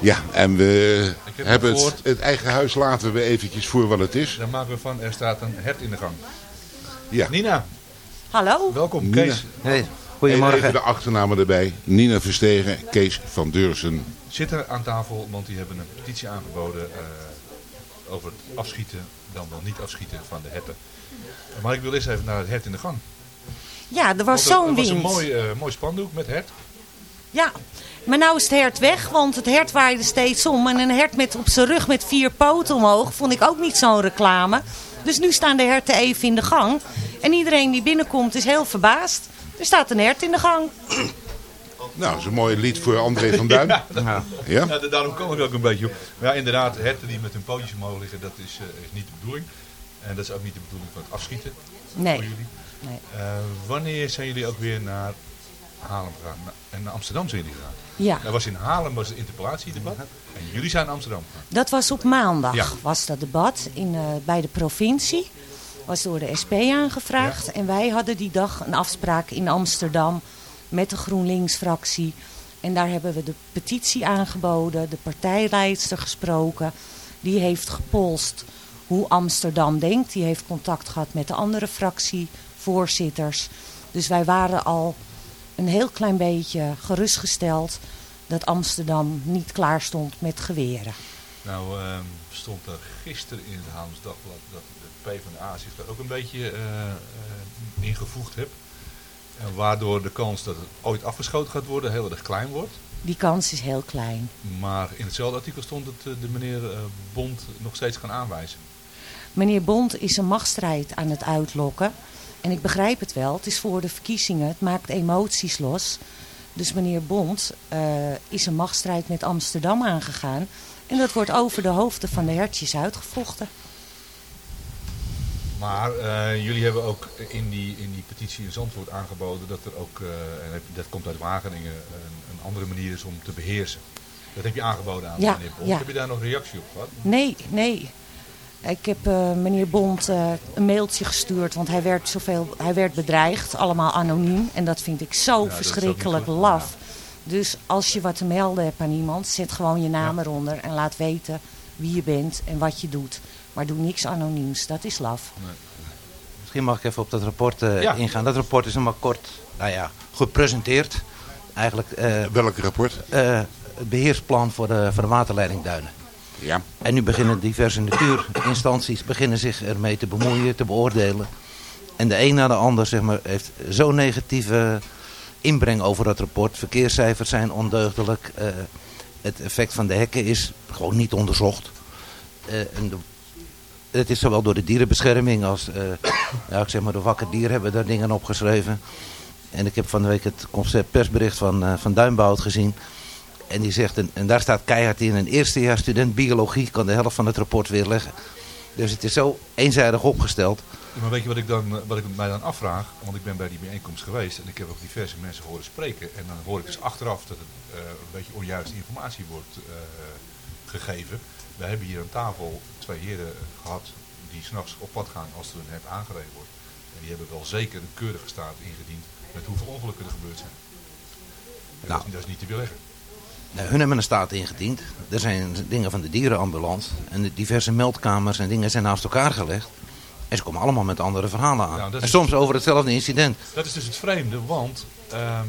F: Ja, en we
E: heb
F: hebben het, het eigen huis laten we eventjes voor wat het is.
E: Daar maken we van, er staat een hert in de gang.
F: Ja.
E: Nina,
J: Hallo.
E: welkom.
F: Nina.
E: Kees
K: Hey,
F: En
K: goedemorgen.
F: even de achternamen erbij. Nina Verstegen, Kees van Deursen.
E: zit er aan tafel, want die hebben een petitie aangeboden eh, over het afschieten, dan wel niet afschieten van de herten. Maar ik wil eerst even naar het hert in de gang.
J: Ja, er was zo'n
E: er was
J: wind.
E: een mooi, eh, mooi spandoek met hert.
J: Ja, maar nou is het hert weg, want het hert waaide steeds om. En een hert met, op zijn rug met vier poten omhoog vond ik ook niet zo'n reclame. Dus nu staan de herten even in de gang. En iedereen die binnenkomt is heel verbaasd. Er staat een hert in de gang.
F: Nou, dat is een mooi lied voor André van Duin.
E: Ja,
F: Ja?
E: Ja, da- daarom kom ik ook een beetje op. Maar ja, inderdaad, herten die met hun pootjes omhoog liggen, dat is, eh, is niet de bedoeling. En dat is ook niet de bedoeling van het afschieten
J: Nee.
E: voor jullie.
J: Nee.
E: Eh, wanneer zijn jullie ook weer naar Haarlem gegaan? En naar Amsterdam zijn jullie gegaan?
J: Ja,
E: Er was in Haarlem was het interpellatiedebat. En jullie zijn naar Amsterdam
J: dat was op maandag.
E: Ja.
J: Was dat debat in, eh, bij de provincie. Was door de SP aangevraagd. En wij hadden die dag een afspraak in Amsterdam met de GroenLinks-fractie. En daar hebben we de petitie aangeboden, de partijleidster gesproken. Die heeft gepolst hoe Amsterdam denkt. Die heeft contact gehad met de andere fractievoorzitters. Dus wij waren al een heel klein beetje gerustgesteld dat Amsterdam niet klaar stond met geweren.
E: Nou ehm, stond er gisteren in het Haarlems Dagblad dat de PvdA zich daar ook een beetje eh, eh, ingevoegd heeft. En waardoor de kans dat het ooit afgeschoten gaat worden heel erg klein wordt.
J: Die kans is heel klein.
E: Maar in hetzelfde artikel stond dat eh, de meneer Bond nog steeds gaan aanwijzen.
J: Meneer Bond is een machtsstrijd aan het uitlokken. En ik begrijp het wel, het is voor de verkiezingen, het maakt emoties los. Dus meneer Bond eh, is een machtsstrijd met Amsterdam aangegaan. En dat wordt over de hoofden van de hertjes uitgevochten.
E: Maar eh, jullie hebben ook in die, in die petitie in Zandvoort aangeboden dat er ook, eh, en dat komt uit Wageningen, een, een andere manier is om te beheersen. Dat heb je aangeboden aan
J: Ja,
E: meneer Bond.
J: ja.
E: Heb je daar nog reactie op gehad?
J: Nee, nee. Ik heb eh, meneer Bond eh, een mailtje gestuurd, want hij werd, zoveel, hij werd bedreigd, allemaal anoniem. En dat vind ik zo verschrikkelijk laf. Dus als je wat te melden hebt aan iemand, zet gewoon je naam eronder en laat weten wie je bent en wat je doet. Maar doe niks anoniems, dat is laf.
K: Misschien mag ik even op dat rapport eh,
E: Ja.
K: ingaan. Dat rapport is nog maar kort nou ja, gepresenteerd. Eigenlijk eh,
F: Welk rapport?
K: eh, het beheersplan voor de, voor de waterleiding Duinen.
F: Ja.
K: En nu beginnen diverse natuurinstanties beginnen zich ermee te bemoeien, te beoordelen. En de een na de ander zeg maar, heeft zo'n negatieve inbreng over dat rapport. Verkeerscijfers zijn ondeugdelijk. eh, het effect van de hekken is gewoon niet onderzocht. Eh, en de- het is zowel door de dierenbescherming als eh, ja, ik zeg maar, de wakker dier hebben daar dingen op geschreven. En ik heb van de week het concept persbericht van, van Duinbout gezien. En die zegt, en, en daar staat keihard in, een eerstejaars student biologie kan de helft van het rapport weerleggen. Dus het is zo eenzijdig opgesteld.
E: Ja, Maar weet je wat ik, dan, eh, wat ik mij dan afvraag? Want ik ben bij die bijeenkomst geweest en ik heb ook diverse mensen horen spreken. En dan hoor ik dus achteraf dat het eh, een beetje onjuiste informatie wordt eh, gegeven. We hebben hier aan tafel twee heren gehad die s'nachts op pad gaan als er een hert aangereden wordt. En die hebben wel zeker een keurige staat ingediend met hoeveel ongelukken er gebeurd zijn. En is, dat is niet te beleggen.
K: Nou, hun hebben een staat ingediend. Er zijn dingen van de dierenambulance. En de diverse meldkamers en dingen zijn naast elkaar gelegd. En ze komen allemaal met andere verhalen aan.
E: Nou,
K: en soms over hetzelfde incident.
E: Dat is dus het vreemde, want ehm,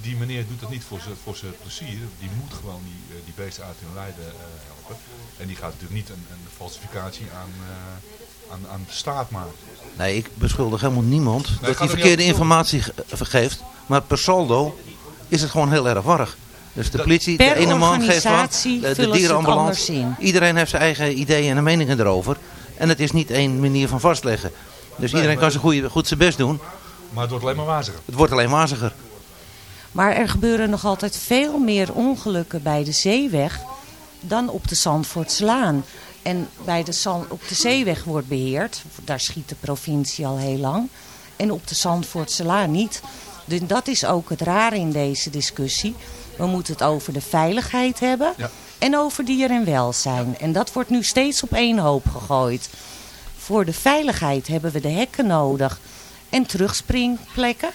E: die meneer doet dat niet voor zijn, voor plezier. Die moet gewoon die, eh, die beesten uit hun lijden eh, helpen. En die gaat natuurlijk niet een, een falsificatie aan, eh, aan, aan de staat maken.
K: Nee, ik beschuldig helemaal niemand dat hij verkeerde informatie ge- vergeeft. Maar per saldo is het gewoon heel erg warrig. Dus de politie,
J: Per
K: de ene man geeft wat, de, de dierenambulance. Iedereen heeft zijn eigen ideeën en meningen erover. En het is niet één manier van vastleggen. Dus iedereen
E: maar-
K: kan zijn goeie, goed zijn best doen.
E: Maar het wordt alleen maar waziger.
K: Het wordt alleen waziger.
J: Maar er gebeuren nog altijd veel meer ongelukken bij de zeeweg dan op de Zandvoortslaan. En bij de Zand, op de zeeweg wordt beheerd, daar schiet de provincie al heel lang. En op de Zandvoortselaan niet. Dus dat is ook het rare in deze discussie. We moeten het over de veiligheid hebben
E: Ja.
J: en over dier en welzijn. En dat wordt nu steeds op één hoop gegooid. Voor de veiligheid hebben we de hekken nodig en terugspringplekken.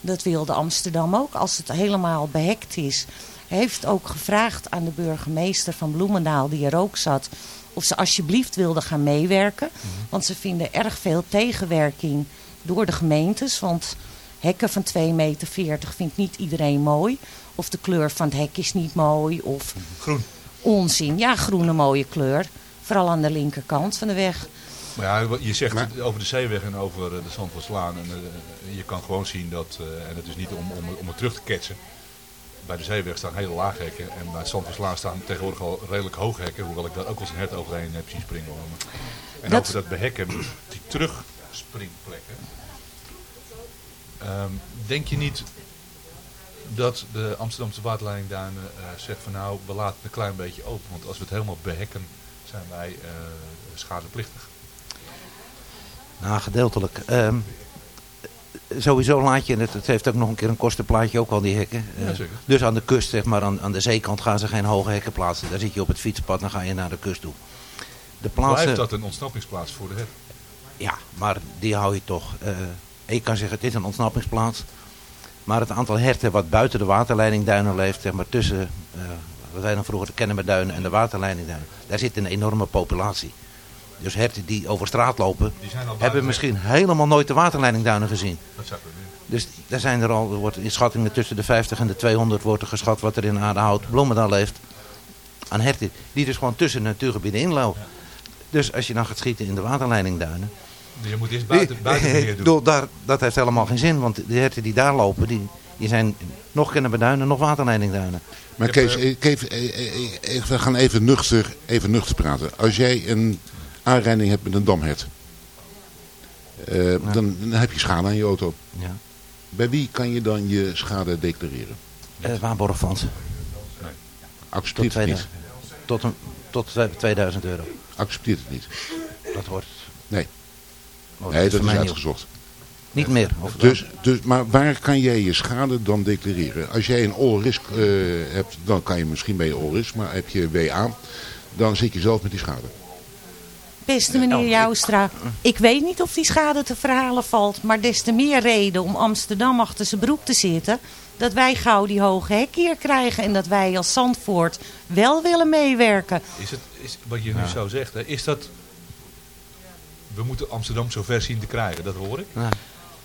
J: Dat wilde Amsterdam ook. Als het helemaal behekt is, heeft ook gevraagd aan de burgemeester van Bloemendaal, die er ook zat, of ze alsjeblieft wilde gaan meewerken. Want ze vinden erg veel tegenwerking door de gemeentes. Want hekken van 2,40 meter vindt niet iedereen mooi. Of de kleur van het hek is niet mooi. Of
E: Groen.
J: onzin. Ja, groen een mooie kleur. Vooral aan de linkerkant van de weg.
E: Maar ja, je zegt over de zeeweg en over eh, de Zandvoortslaan. En eh, je kan gewoon zien dat, eh, en het is niet om, om, om het terug te ketsen. Bij de zeeweg staan hele lage hekken. En bij het Zandvoortslaan staan tegenwoordig al redelijk hoge hekken. Hoewel ik daar ook wel eens een hert overheen heb zien springen. En
J: Dat-
E: over dat behekken, die terugspringplekken. Ehm, denk je niet dat de Amsterdamse waterleidingduinen eh zegt van nou, we laten het een klein beetje open. Want als we het helemaal behekken, zijn wij eh, schadeplichtig.
K: Nou, gedeeltelijk. Ehm, sowieso laat je, en het, het heeft ook nog een keer een kostenplaatje, ook al die hekken. Eh,
E: Ja, zeker.
K: dus aan de kust, zeg maar, aan, aan de zeekant gaan ze geen hoge hekken plaatsen. Daar zit je op het fietspad, dan ga je naar de kust toe. De plaatsen,
E: Blijft dat een ontsnappingsplaats voor de her?
K: ja, maar die hou je toch. Ik kan zeggen, het is een ontsnappingsplaats. Maar het aantal herten wat buiten de waterleidingduinen leeft, zeg maar tussen, eh, wat wij dan vroeger de Kennemerduinen en de waterleidingduinen, daar zit een enorme populatie. Dus herten die over straat lopen, hebben misschien helemaal nooit de waterleidingduinen gezien.
E: Dat zou kunnen.
K: Dus daar zijn er al, er wordt in schattingen tussen de 50 en de 200 wordt er geschat wat er in Aardehout, Bloemendaal leeft. Aan herten, die dus gewoon tussen de natuurgebieden inlopen. Dus als je dan gaat schieten in de waterleidingduinen,
E: Je moet eerst buiten, buiten doen.
K: daar, dat heeft helemaal geen zin, want de herten die daar lopen, die, die zijn nog Kennemerduinen, nog waterleidingduinen.
F: Maar Kees, ik even, eh, eh, eh, we gaan even nuchter, even nuchter praten. Als jij een aanrijding hebt met een damhert, eh, dan, dan heb je schade aan je auto.
K: Ja.
F: Bij wie kan je dan je schade declareren?
K: Uh, Waarborgfonds.
F: Accepteert
K: Tot,
F: het
K: 2000,
F: niet?
K: tot, een, tot 2000 euro.
F: Accepteert het niet?
K: Dat wordt...
F: Nee.
K: Oh,
F: nee, dat is uitgezocht.
K: Niet meer. Of
F: Dus, dus, maar waar kan jij je schade dan declareren? Als jij een all-risk eh, hebt, dan kan je misschien bij je all-risk. Maar heb je WA, dan zit je zelf met die schade.
J: Beste meneer Joustra, ik weet niet of die schade te verhalen valt. Maar des te meer reden om Amsterdam achter zijn broek te zitten. Dat wij gauw die hoge hek hier krijgen. En dat wij als Zandvoort wel willen meewerken.
E: Is het, is, wat je nu zo zegt, hè, is dat... We moeten Amsterdam zo ver zien te krijgen, dat hoor ik.
K: Ja.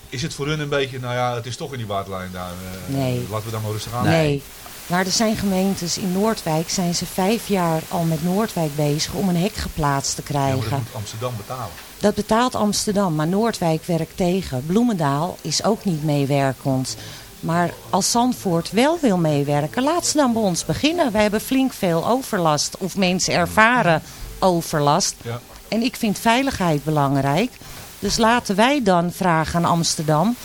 E: Is het voor hun een beetje, nou ja, het is toch in die waterlijn daar. eh,
J: Nee.
E: Laten we dan maar rustig aan.
J: Nee. Maar er zijn gemeentes in Noordwijk, zijn ze vijf jaar al met Noordwijk bezig om een hek geplaatst te
E: Ja, maar dat
J: krijgen.
E: moet Amsterdam betalen.
J: Dat betaalt Amsterdam, maar Noordwijk werkt tegen. Bloemendaal is ook niet meewerkend. Maar als Zandvoort wel wil meewerken, laat ze dan bij ons beginnen. We hebben flink veel overlast, of mensen ervaren overlast.
E: Ja.
J: En ik vind veiligheid belangrijk. Dus laten wij dan vragen aan Amsterdam.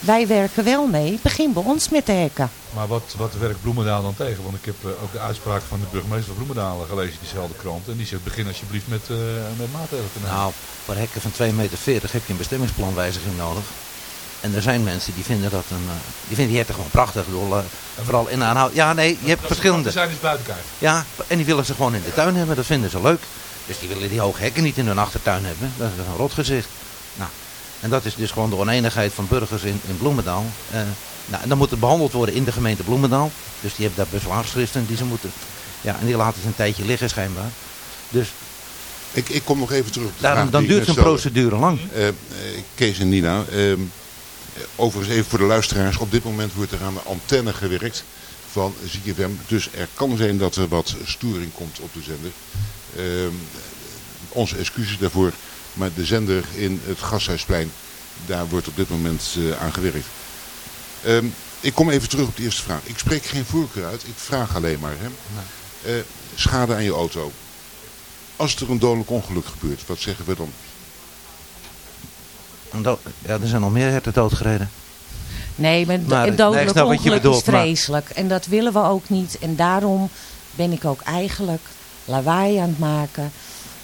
J: Wij werken wel mee, begin bij ons met de hekken.
E: Maar wat, wat werkt Bloemendaal dan tegen? Want ik heb eh, ook de uitspraak van de burgemeester van Bloemendaal gelezen in diezelfde krant. En die zegt, begin alsjeblieft met, eh met maatregelen te nemen.
K: Nou, voor hekken van 2,40 meter heb je een bestemmingsplanwijziging nodig. En er zijn mensen die vinden dat een, eh, die vinden die herten gewoon prachtig. Bedoel, eh, vooral in aanhoud. Ja, nee, je hebt verschillende.
E: Er zijn dus buiten kijken.
K: Ja, en die willen ze gewoon in de tuin hebben. Dat vinden ze leuk. Dus die willen die hoge hekken niet in hun achtertuin hebben. Dat is een rotgezicht. Nou, en dat is dus gewoon de oneenigheid van burgers in, in Bloemendaal. Eh, nou, en dan moet het behandeld worden in de gemeente Bloemendaal. Dus die hebben daar bezwaarschriften die ze moeten... Ja, en die laten ze een tijdje liggen schijnbaar. Dus
F: Ik, ik kom nog even terug op de
K: daarom,
F: vraag
K: dan duurt zo'n procedure lang.
F: Eh, eh, Kees en Nina, ehm, overigens even voor de luisteraars. Op dit moment wordt er aan de antenne gewerkt van ZFM. Dus er kan zijn dat er wat storing komt op de zender. Ehm, onze excuses daarvoor. Maar de zender in het Gasthuisplein, daar wordt op dit moment eh, aan gewerkt. Ehm, ik kom even terug op de eerste vraag. Ik spreek geen voorkeur uit, ik vraag alleen maar. Hè. Eh, schade aan je auto. Als er een dodelijk ongeluk gebeurt, wat zeggen we dan?
K: Ja, er zijn al meer herten doodgereden.
J: Nee, maar,
K: nee,
J: dodelijk ongeluk
K: bedoelt,
J: is
K: maar-
J: vreselijk. En dat willen we ook niet. En daarom ben ik ook eigenlijk lawaai aan het maken.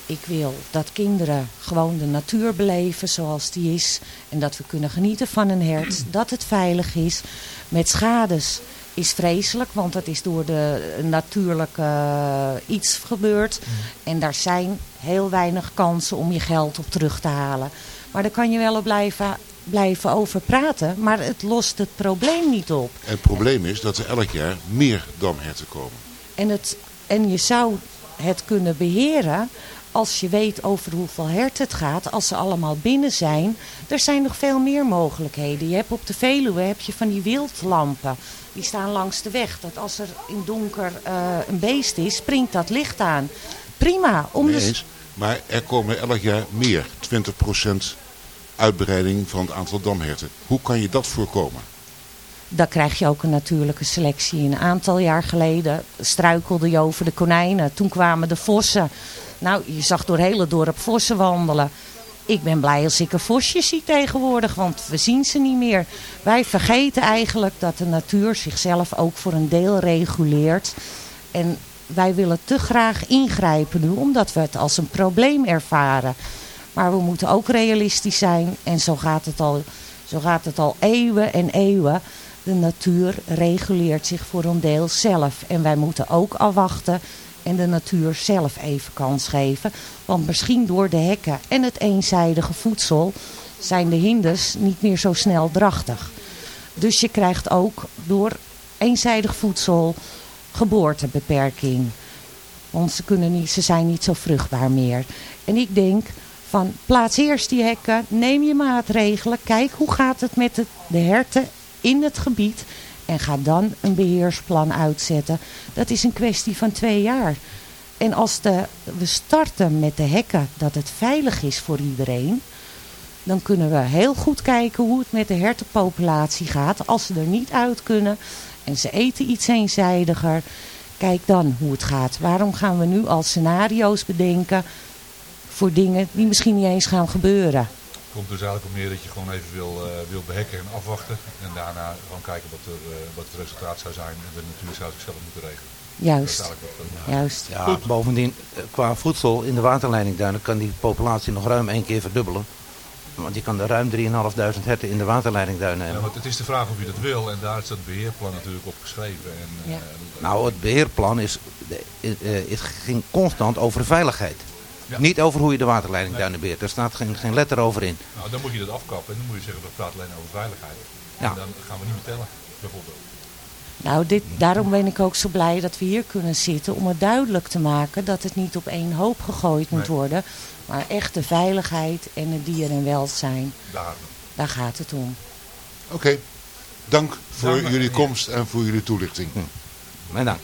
J: Ik wil dat kinderen gewoon de natuur beleven zoals die is. En dat we kunnen genieten van een hert. Dat het veilig is. Met schades is vreselijk, want dat is door de natuurlijke eh, iets gebeurd. En daar zijn heel weinig kansen om je geld op terug te halen. Maar daar kan je wel op blijven blijven over praten, maar het lost het probleem niet op.
F: En het probleem is dat er elk jaar meer damherten komen.
J: En, het, en je zou het kunnen beheren als je weet over hoeveel herten het gaat, als ze allemaal binnen zijn. Er zijn nog veel meer mogelijkheden. Je hebt op de Veluwe heb je van die wildlampen. Die staan langs de weg. Dat als er in donker eh, een beest is, springt dat licht aan. Prima. Om
F: eens. Maar er komen elk jaar meer. 20% uitbreiding van het aantal damherten. Hoe kan je dat voorkomen?
J: Dan krijg je ook een natuurlijke selectie. Een aantal jaar geleden struikelde je over de konijnen. Toen kwamen de vossen. Nou, je zag door hele dorp vossen wandelen. Ik ben blij als ik een vosje zie tegenwoordig, want we zien ze niet meer. Wij vergeten eigenlijk dat de natuur zichzelf ook voor een deel reguleert. En wij willen te graag ingrijpen nu, omdat we het als een probleem ervaren. Maar we moeten ook realistisch zijn en zo gaat het al, zo gaat het al eeuwen en eeuwen. De natuur reguleert zich voor een deel zelf. En wij moeten ook afwachten en de natuur zelf even kans geven. Want misschien door de hekken en het eenzijdige voedsel zijn de hinders niet meer zo snel drachtig. Dus je krijgt ook door eenzijdig voedsel geboortebeperking. Want ze, kunnen niet, ze zijn niet zo vruchtbaar meer. En ik denk van plaats eerst die hekken, neem je maatregelen. Kijk hoe gaat het met het, de herten in het gebied. En ga dan een beheersplan uitzetten. Dat is een kwestie van twee jaar. En als de, we starten met de hekken dat het veilig is voor iedereen. Dan kunnen we heel goed kijken hoe het met de hertenpopulatie gaat. Als ze er niet uit kunnen en ze eten iets eenzijdiger. Kijk dan hoe het gaat. Waarom gaan we nu al scenario's bedenken voor dingen die misschien niet eens gaan gebeuren?
E: Het komt dus eigenlijk op neer dat je gewoon even wil, eh, wil behekken en afwachten. En daarna gewoon kijken wat, er, eh, wat het resultaat zou zijn. En de natuur zou zichzelf moeten regelen.
J: Juist.
E: Dat is we-
J: Juist.
K: Ja, bovendien, eh, qua voedsel in de waterleidingduinen kan die populatie nog ruim één keer verdubbelen. Want je kan er ruim 3.500 herten in de waterleidingduinen
E: Ja,
K: hebben.
E: want het is de vraag of je dat wil. En daar is dat beheerplan natuurlijk op geschreven. En,
J: Ja.
E: eh,
K: Nou, het beheerplan is, eh, eh, het ging constant over veiligheid.
E: Ja.
K: Niet over hoe je de waterleidingduinen beheert. Er staat geen, geen letter over in.
E: nou, dan moet je dat afkappen. En dan moet je zeggen, we praten alleen over veiligheid.
K: Ja.
E: En dan gaan we niet meer tellen, bijvoorbeeld.
J: Nou, dit, daarom ben ik ook zo blij dat we hier kunnen zitten om het duidelijk te maken dat het niet op één hoop gegooid moet
E: Nee.
J: worden. Maar echt de veiligheid en het dier en welzijn,
E: Daar.
J: daar gaat het om.
F: Oké, dank voor
E: Dank
F: jullie komst en voor jullie toelichting.
K: Mijn dank.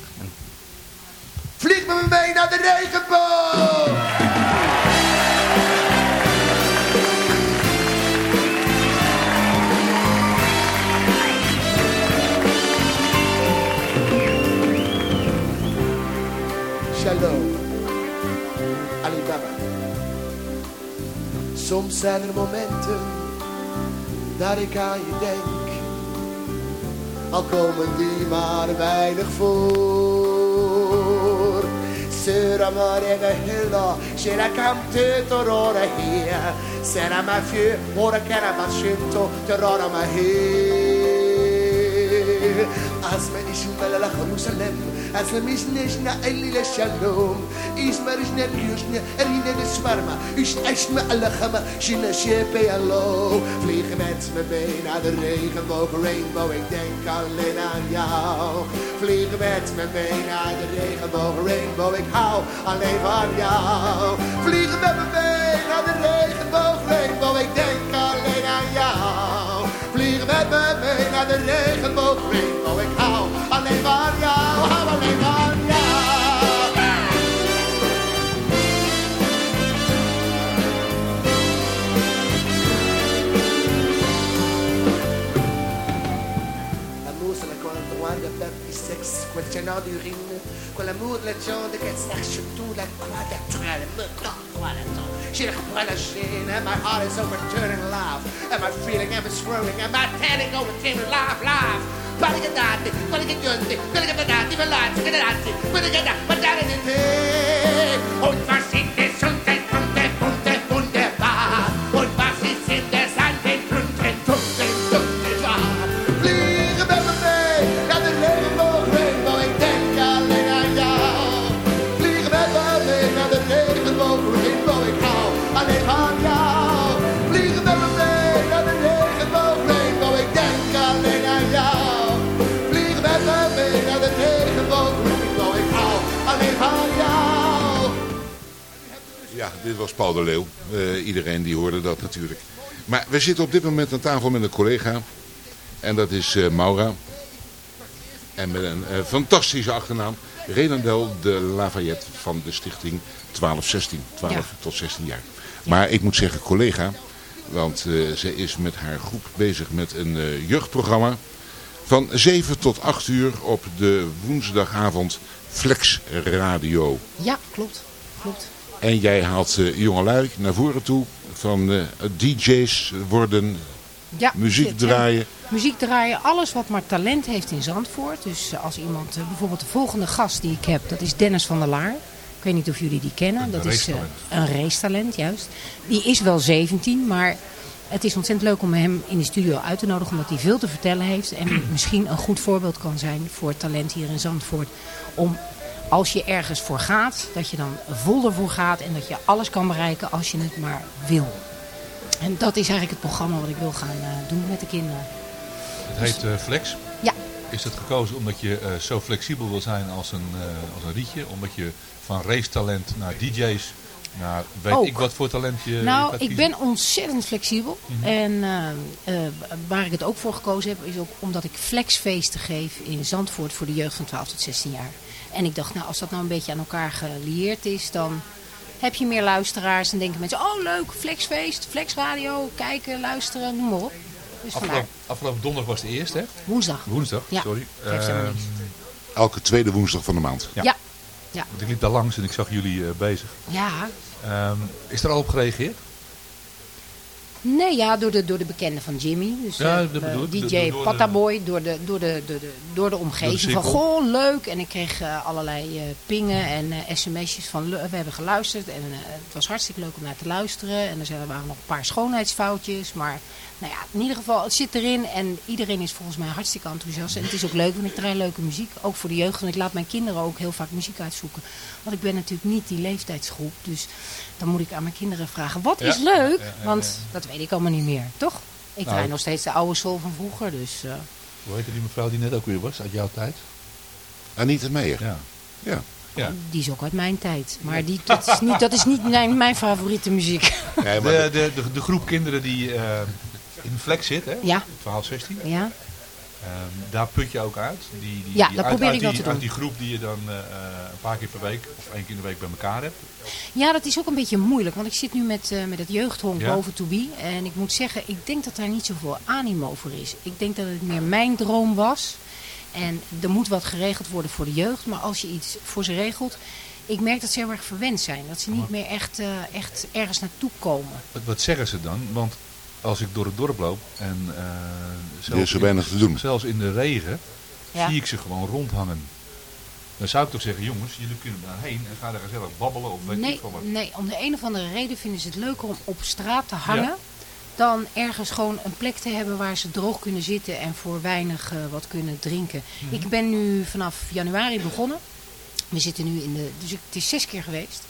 L: Vlieg met me mee naar de regenboog! Soms zijn er momenten dat ik aan je denk. Al komen die maar weinig voor. Sera marega hilla, c'era cante torora hia. Sera ma fie, ora che era vascento, torora ma hia. Asma ishmel la Jerusalem, eli le shalom. Isma rishne kyushne, erine de swarma, ish eshme alle chama, shine shepe allo. Vliegen met me mee naar de regenboog, rainbow, ik denk alleen aan jou. Vliegen met me mee naar de regenboog, rainbow, ik hou alleen van jou. Vliegen met me mee naar de regenboog, rainbow, ik denk alleen aan jou. Vliegen met me mee naar de regenboog, rainbow, ik hou alleen van jou, hou alleen van jou. L'amour c'est la 43 de 26, quel tenor d'urine, quell'amour quelli che chiusi, quelli che pedati, bellazzi, che danzi, quelli che da mangiare di te.
F: Oh, dit was Paul de Leeuw. Eh, iedereen die hoorde dat natuurlijk. Maar we zitten op dit moment aan tafel met een collega. En dat is eh, Maura. En met een eh, fantastische achternaam. Renandel de Lafayette van de stichting 1216. 12
M: Ja.
F: tot 16 jaar. Maar ik moet zeggen collega. Want zij is met haar groep bezig met een jeugdprogramma. Van 7 tot 8 uur op de woensdagavond Flex Radio.
M: Ja, klopt. klopt.
F: En jij haalt eh jongelui naar voren toe van eh, DJ's worden,
M: Ja,
F: muziek
M: dit,
F: draaien.
M: Muziek draaien, alles wat maar talent heeft in Zandvoort. Dus eh, als iemand, bijvoorbeeld de volgende gast die ik heb, dat is Dennis van der Laar. Ik weet niet of jullie die kennen. dat is eh,
E: racetalent.
M: een racetalent, juist. Die is wel 17, maar het is ontzettend leuk om hem in de studio uit te nodigen. Omdat hij veel te vertellen heeft. En misschien een goed voorbeeld kan zijn voor talent hier in Zandvoort. Om als je ergens voor gaat, dat je dan vol ervoor gaat. En dat je alles kan bereiken als je het maar wil. En dat is eigenlijk het programma wat ik wil gaan eh, doen met de kinderen.
E: Het heet eh, Flex.
M: Ja.
E: Is dat gekozen omdat je eh, zo flexibel wil zijn als een, als een rietje? Omdat je van racetalent naar DJ's, naar weet
M: Ook.
E: ik wat voor talent je
M: Nou, ik ben ontzettend flexibel.
E: Mhm.
M: En waar ik het ook voor gekozen heb, is ook omdat ik flexfeesten geef in Zandvoort voor de jeugd van 12 tot 16 jaar. En ik dacht, nou, als dat nou een beetje aan elkaar gelieerd is, dan heb je meer luisteraars. En denken mensen, oh leuk, flexfeest, flexradio, kijken, luisteren, noem maar op. Dus.
E: Afgelopen, afgelopen donderdag was de eerste, hè?
M: Woensdag.
E: Woensdag,
M: Ja,
E: sorry. Ehm.
F: Elke tweede woensdag van de maand.
E: Ja.
M: Ja. Ja.
E: Want ik liep daar langs en ik zag jullie eh, bezig.
M: Ja.
E: Ehm, is er al op gereageerd?
M: Nee, ja, door de, door de bekenden van Jimmy. Dus
E: Ja,
M: eh,
E: bedoel.
M: DJ
E: Door- door de-
M: Pataboy, door de, door, de, door, de, door de omgeving. van, goh, leuk. En ik kreeg eh, allerlei eh, pingen en sms'jes van, we hebben geluisterd. En het was hartstikke leuk om naar te luisteren. En er zijn- er waren nog een paar schoonheidsfoutjes. Maar nou ja, in ieder geval, het zit erin. En iedereen is volgens mij hartstikke enthousiast. En het is ook leuk, want ik draai leuke muziek. Ook voor de jeugd. Want ik laat mijn kinderen ook heel vaak muziek uitzoeken. Want ik ben natuurlijk niet die leeftijdsgroep. Dus dan moet ik aan mijn kinderen vragen, wat
E: Ja,
M: is leuk?
E: ja, ja, ja,
M: Want dat weet ik allemaal niet meer, toch? Ik
E: Nou,
M: draai nog steeds de oude soul van vroeger. Dus, eh,
E: Hoe heette die mevrouw die net ook weer was, uit jouw tijd?
F: Anita Meijer.
E: Ja.
F: Ja.
E: ja.
M: die is ook uit mijn tijd. Maar die, dat, is niet, dat is niet mijn, mijn favoriete muziek.
F: Nee, maar
E: De, de, de, de groep kinderen die eh, in Flex zit, hè?
M: Ja.
E: 12, 16.
M: Ja.
E: Ehm, daar put je ook uit. Die, die,
M: Ja,
E: die
M: dat
E: uit,
M: probeer
E: uit
M: ik wel
E: die,
M: te doen.
E: Uit die groep die je dan eh, eh, een paar keer per week of één keer in de week bij elkaar hebt.
M: Ja, dat is ook een beetje moeilijk. Want ik zit nu met, eh, met het jeugdhonk
E: Ja.
M: boven to be. En ik moet zeggen, ik denk dat daar niet zoveel animo voor is. Ik denk dat het meer mijn droom was. En er moet wat geregeld worden voor de jeugd. Maar als je iets voor ze regelt... Ik merk dat ze heel erg verwend zijn. Dat ze niet meer echt, echt ergens naartoe komen.
E: Wat, wat zeggen ze dan? Want als ik door het dorp loop en eh,
F: Er zo
E: in-
F: weinig te doen.
E: zelfs in de regen
M: Ja.
E: zie ik ze gewoon rondhangen. Dan zou ik toch zeggen, jongens, jullie kunnen daarheen en ga daar gezellig babbelen of weet
M: Nee,
E: ik veel wat.
M: nee, om de een of andere reden vinden ze het leuker om op straat te hangen.
E: Ja.
M: Dan ergens gewoon een plek te hebben waar ze droog kunnen zitten en voor weinig eh, wat kunnen drinken.
E: Mhm.
M: Ik ben nu vanaf januari begonnen. We zitten nu in de. Dus ik- het is zes keer geweest.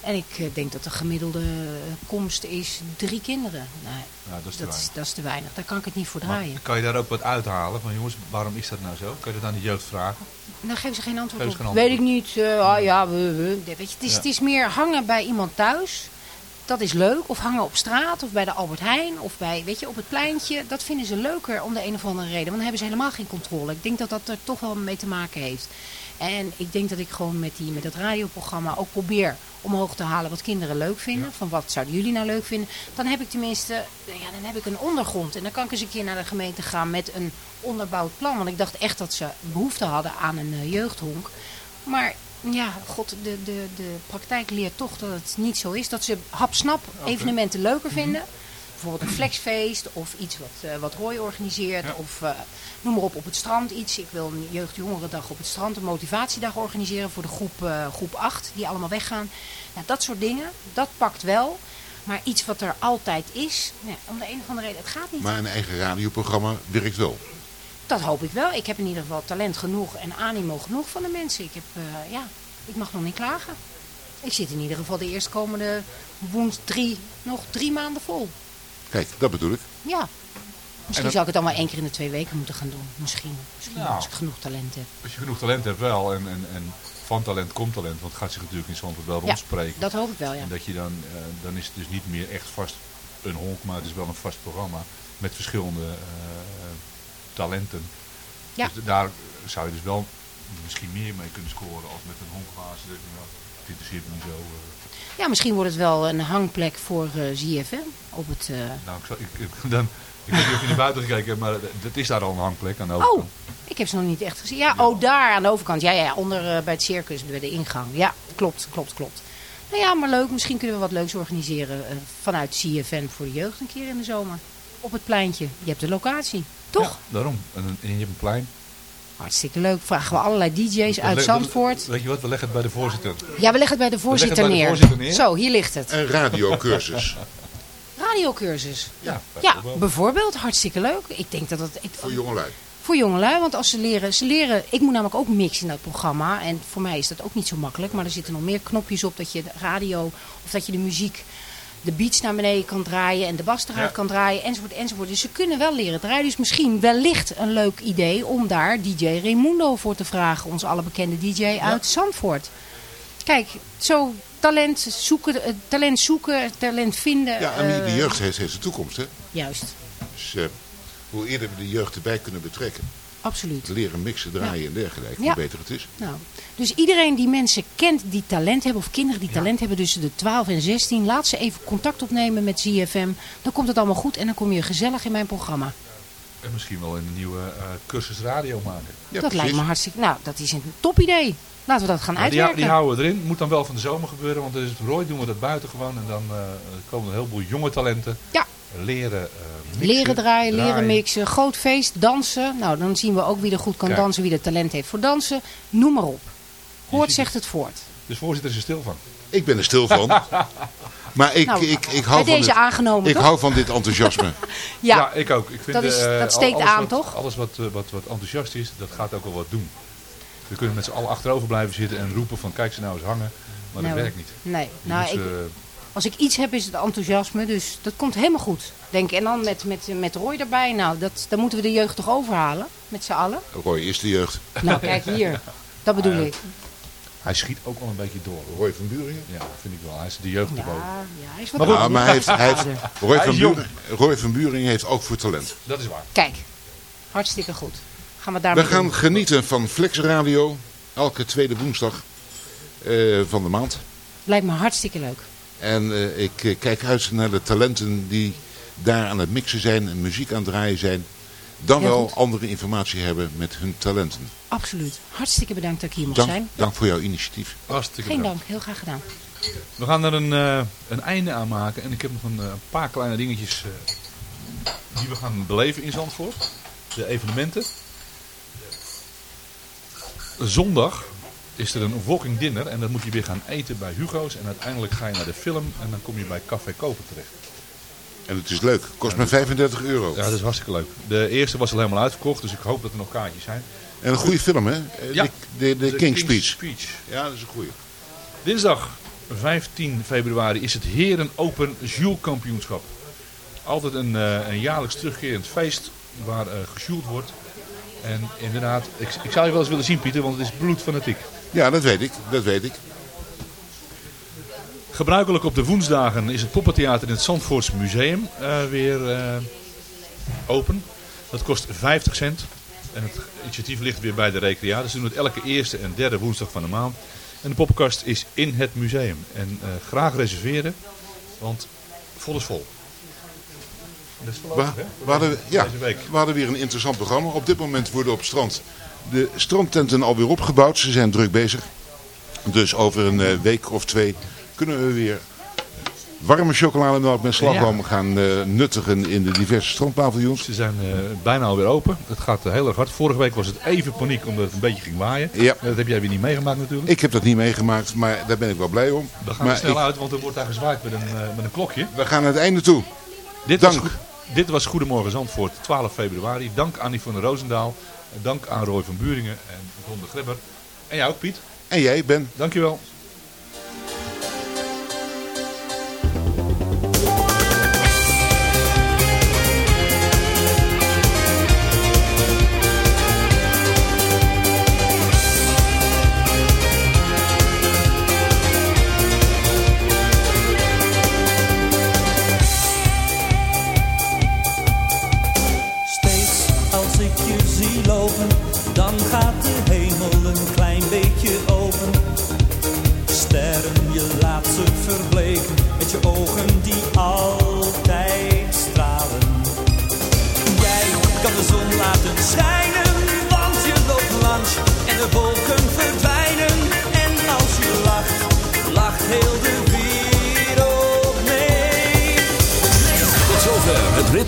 M: En ik eh, denk dat de gemiddelde eh, komst is drie kinderen. Nee,
E: Ja, dat is te
M: dat, is,
E: weinig.
M: dat is te weinig. Daar kan ik het niet voor
E: Maar
M: draaien.
E: kan je daar ook wat uithalen? Van jongens, waarom is dat nou zo? Kan je dat aan de jeugd vragen?
M: Dan geven ze geen antwoord op.
E: geen
M: Weet ik niet. eh, ah ja, we, we. Weet je, het, is,
E: Ja.
M: het is meer hangen bij iemand thuis. Dat is leuk. Of hangen op straat. Of bij de Albert Heijn. Of bij, weet je, op het pleintje. Dat vinden ze leuker om de een of andere reden. Want dan hebben ze helemaal geen controle. Ik denk dat dat er toch wel mee te maken heeft. En ik denk dat ik gewoon met, die, met dat radioprogramma ook probeer omhoog te halen wat kinderen leuk vinden. Van wat zouden jullie nou leuk vinden. Dan heb ik tenminste, ja, dan heb ik een ondergrond. En dan kan ik eens een keer naar de gemeente gaan met een onderbouwd plan. Want ik dacht echt dat ze behoefte hadden aan een eh, jeugdhonk. Maar ja, god, de, de, de praktijk leert toch dat het niet zo is. Dat ze hapsnap evenementen leuker vinden. Bijvoorbeeld een flexfeest of iets wat, eh, wat Roy organiseert. Of eh, noem maar op, op het strand iets. Ik wil een jeugdjongerendag op het strand, een motivatiedag organiseren voor de groep, eh, groep 8, die allemaal weggaan. Nou, dat soort dingen, dat pakt wel. Maar iets wat er altijd is, ja, om de een of andere reden, het gaat niet.
F: Maar een eigen radioprogramma werkt wel.
M: Dat hoop ik wel. Ik heb in ieder geval talent genoeg en animo genoeg van de mensen. Ik heb, eh, ja, ik mag nog niet klagen. Ik zit in ieder geval de eerstkomende woens drie, nog drie maanden vol.
F: Kijk, dat bedoel ik.
M: Ja. Misschien zou ik het dan wel één keer in de twee weken moeten gaan doen. Misschien. Misschien
E: Nou.
M: als ik genoeg talent heb.
E: Als je genoeg talent hebt wel, en, en, en van talent komt talent, want het gaat zich natuurlijk in Zandvoort wel
M: Ja,
E: rondspreken.
M: dat hoop ik wel, ja.
E: En dat je dan, eh, dan is het dus niet meer echt vast een honk, maar het is wel een vast programma met verschillende eh, talenten.
M: Ja.
E: Dus daar zou je dus wel misschien meer mee kunnen scoren als met een honkbaas. Dat je, Het interesseert me niet zo. eh.
M: Ja, misschien wordt het wel een hangplek voor eh, ZFM. Op het, eh,
E: nou, ik, zal- ik, ik- dan, ik weet niet of je naar buiten gekeken hebt, maar het is daar al een hangplek aan de
M: Oh,
E: overkant.
M: ik heb ze nog niet echt gezien. Ja, oh, daar aan de overkant. Ja, ja, onder eh, bij het circus, bij de ingang. Ja, klopt, klopt, klopt. Nou ja, maar leuk. Misschien kunnen we wat leuks organiseren eh, vanuit CFN voor de jeugd een keer in de zomer. Op het pleintje. Je hebt de locatie, toch?
E: Ja, daarom. En, en je hebt een plein.
M: Hartstikke leuk. Vragen we allerlei DJ's
E: We
M: uit Zandvoort.
E: Weet je wat, we leggen het bij de voorzitter.
M: Ja, we leggen het bij de
E: We
M: voorzitter,
E: leggen het bij de
M: neer.
E: voorzitter neer.
M: Zo, hier ligt het.
F: Een radiocursus.
M: Radiocursus.
E: Ja,
M: Ja, bijvoorbeeld. Hartstikke leuk. Ik denk dat. Ik,
F: Voor jongelui.
M: Voor jongelui, want als ze leren, ze leren, ik moet namelijk ook mixen in dat programma. En voor mij is dat ook niet zo makkelijk, maar er zitten nog meer knopjes op dat je de radio of dat je de muziek, de beats naar beneden kan draaien en de bas eruit
E: Ja.
M: kan draaien, enzovoort, enzovoort. Dus ze kunnen wel leren draaien. Dus misschien wellicht een leuk idee om daar DJ Raimundo voor te vragen, onze alle bekende DJ uit Zandvoort. Kijk, zo talent zoeken, eh, talent zoeken, talent vinden.
F: Ja, en de
M: eh,
F: jeugd heeft, heeft de toekomst, hè?
M: Juist,
F: Dus eh, hoe eerder we de jeugd erbij kunnen betrekken,
M: absoluut.
F: leren mixen, draaien en dergelijke,
M: Ja.
F: hoe beter het is.
M: Nou, dus iedereen die mensen kent die talent hebben, of kinderen die talent hebben tussen de 12 en 16, laat ze even contact opnemen met ZFM. Dan komt het allemaal goed en dan kom je gezellig in mijn programma.
E: En misschien wel een nieuwe eh, cursus radio maken.
M: dat lijkt me hartstikke. Nou, dat is een topidee. Laten we dat gaan
E: die,
M: uitwerken.
E: die houden we erin. Moet dan wel van de zomer gebeuren, want is het Roy doen we dat buiten gewoon. En dan eh, komen er een heleboel jonge talenten.
M: Ja.
E: Leren eh, mixen,
M: Leren draaien, leren mixen, groot feest, dansen. Nou, dan zien we ook wie er goed kan
E: Kijk.
M: dansen, wie er talent heeft voor dansen. Noem maar op. Hoort zegt het voort.
E: Dus voorzitter is er stil van.
F: Ik ben er stil van. Maar ik,
M: Nou,
F: ik, ik, hou,
M: bij
F: van
M: deze
F: dit,
M: aangenomen,
F: ik
M: toch?
F: hou van dit enthousiasme.
M: Ja,
E: ik ook. Ik vind,
M: dat is-
E: eh,
M: dat steekt
E: alles
M: aan,
E: wat-
M: toch?
E: Alles wat, wat, wat enthousiast is, dat gaat ook wel wat doen. We kunnen met z'n allen achterover blijven zitten en roepen van kijk ze nou eens hangen. Maar
M: Nee,
E: dat
M: hoor.
E: werkt niet.
M: Nee,
E: Je
M: nou,
E: moet
M: ik,
E: ze-
M: als ik iets heb is het enthousiasme, dus dat komt helemaal goed. Denk, en dan met, met, met Roy erbij, nou, dat, dan moeten we de jeugd toch overhalen, met z'n allen.
F: Roy is de jeugd.
M: Nou, kijk hier, dat bedoel
E: Ah, ja.
M: ik.
E: Hij schiet ook wel een beetje door.
F: Roy van Buringen?
E: Ja, vind ik wel. Hij is de jeugd erboven.
M: Ja, hij is wat
E: Maar goed.
F: Ja, maar hij heeft, hij heeft, Roy,
E: Hij
F: van. Buringen, Roy van Buringen heeft ook voor talent.
E: Dat is waar.
M: Kijk, hartstikke goed. Gaan we
F: gaan
M: doen.
F: genieten van Flex Radio elke tweede woensdag eh, van de maand.
M: Lijkt me hartstikke leuk.
F: En eh, ik eh, kijk uit naar de talenten die daar aan het mixen zijn en muziek aan het draaien zijn. Dan
M: Heel
F: wel
M: goed.
F: andere informatie hebben met hun talenten.
M: Absoluut. Hartstikke bedankt dat ik hier mocht
F: Dank,
M: zijn.
F: dank voor jouw initiatief.
E: Hartstikke
M: Geen
E: bedankt.
M: dank, heel graag gedaan.
E: We gaan er een, eh, een einde aan maken. En ik heb nog een, paar kleine dingetjes eh, die we gaan beleven in Zandvoort. De evenementen. Zondag is er een walking dinner. En dan moet je weer gaan eten bij Hugo's. En uiteindelijk ga je naar de film. En dan kom je bij Café Koper terecht.
F: En het is leuk. Kost maar 35 euro.
E: Ja, dat is hartstikke leuk. De eerste was al helemaal uitverkocht. Dus ik hoop dat er nog kaartjes zijn.
F: En een goede film, hè? Eh,
E: Ja.
F: De, de, de,
E: De
F: King's
E: King's
F: Speech.
E: Speech.
F: Ja, dat is een goede.
E: Dinsdag 15 februari is het Heren Open Jules Kampioenschap. Altijd een, eh, een jaarlijks terugkerend feest waar eh gesjoeld wordt. En inderdaad, ik, ik zou je wel eens willen zien Pieter, want het is bloedfanatiek.
F: Ja, dat weet ik. Dat weet ik.
E: Gebruikelijk op de woensdagen is het poppentheater in het Zandvoorts Museum eh, weer eh, open. Dat kost 50 cent. En het initiatief ligt weer bij de recreatie. Ze doen het elke eerste en derde woensdag van de maand. En de poppenkast is in het museum. En eh, graag reserveren, want vol is vol. Dat is
F: We,
E: voorlopig, hè?
F: we hadden, ja,
E: Deze week.
F: we hadden weer een interessant programma. Op dit moment worden op het strand de strandtenten alweer opgebouwd. Ze zijn druk bezig. Dus over een eh, week of twee kunnen we weer warme chocolademelk met slagroom gaan eh, nuttigen in de diverse strandpaviljoens.
E: Ze zijn eh, bijna alweer open. Het gaat heel erg hard. Vorige week was het even paniek omdat het een beetje ging waaien.
F: Ja.
E: Dat heb jij weer niet meegemaakt natuurlijk.
F: Ik heb dat niet meegemaakt, maar daar ben ik wel blij om.
E: We gaan
F: maar
E: er snel
F: ik-
E: uit, want er wordt daar gezwaaid met een, met een klokje.
F: we gaan naar het einde toe.
E: Dit
F: Dank.
E: Was, goed- dit was Goedemorgen Zandvoort, 12 februari. Dank Annie van der Roosendaal. En Dank aan Roy van Buringen en Ron de Grebber. En jou ook, Piet.
F: En jij, Ben.
E: Dankjewel.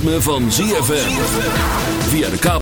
A: Ritme van ZFM. Via de kabel.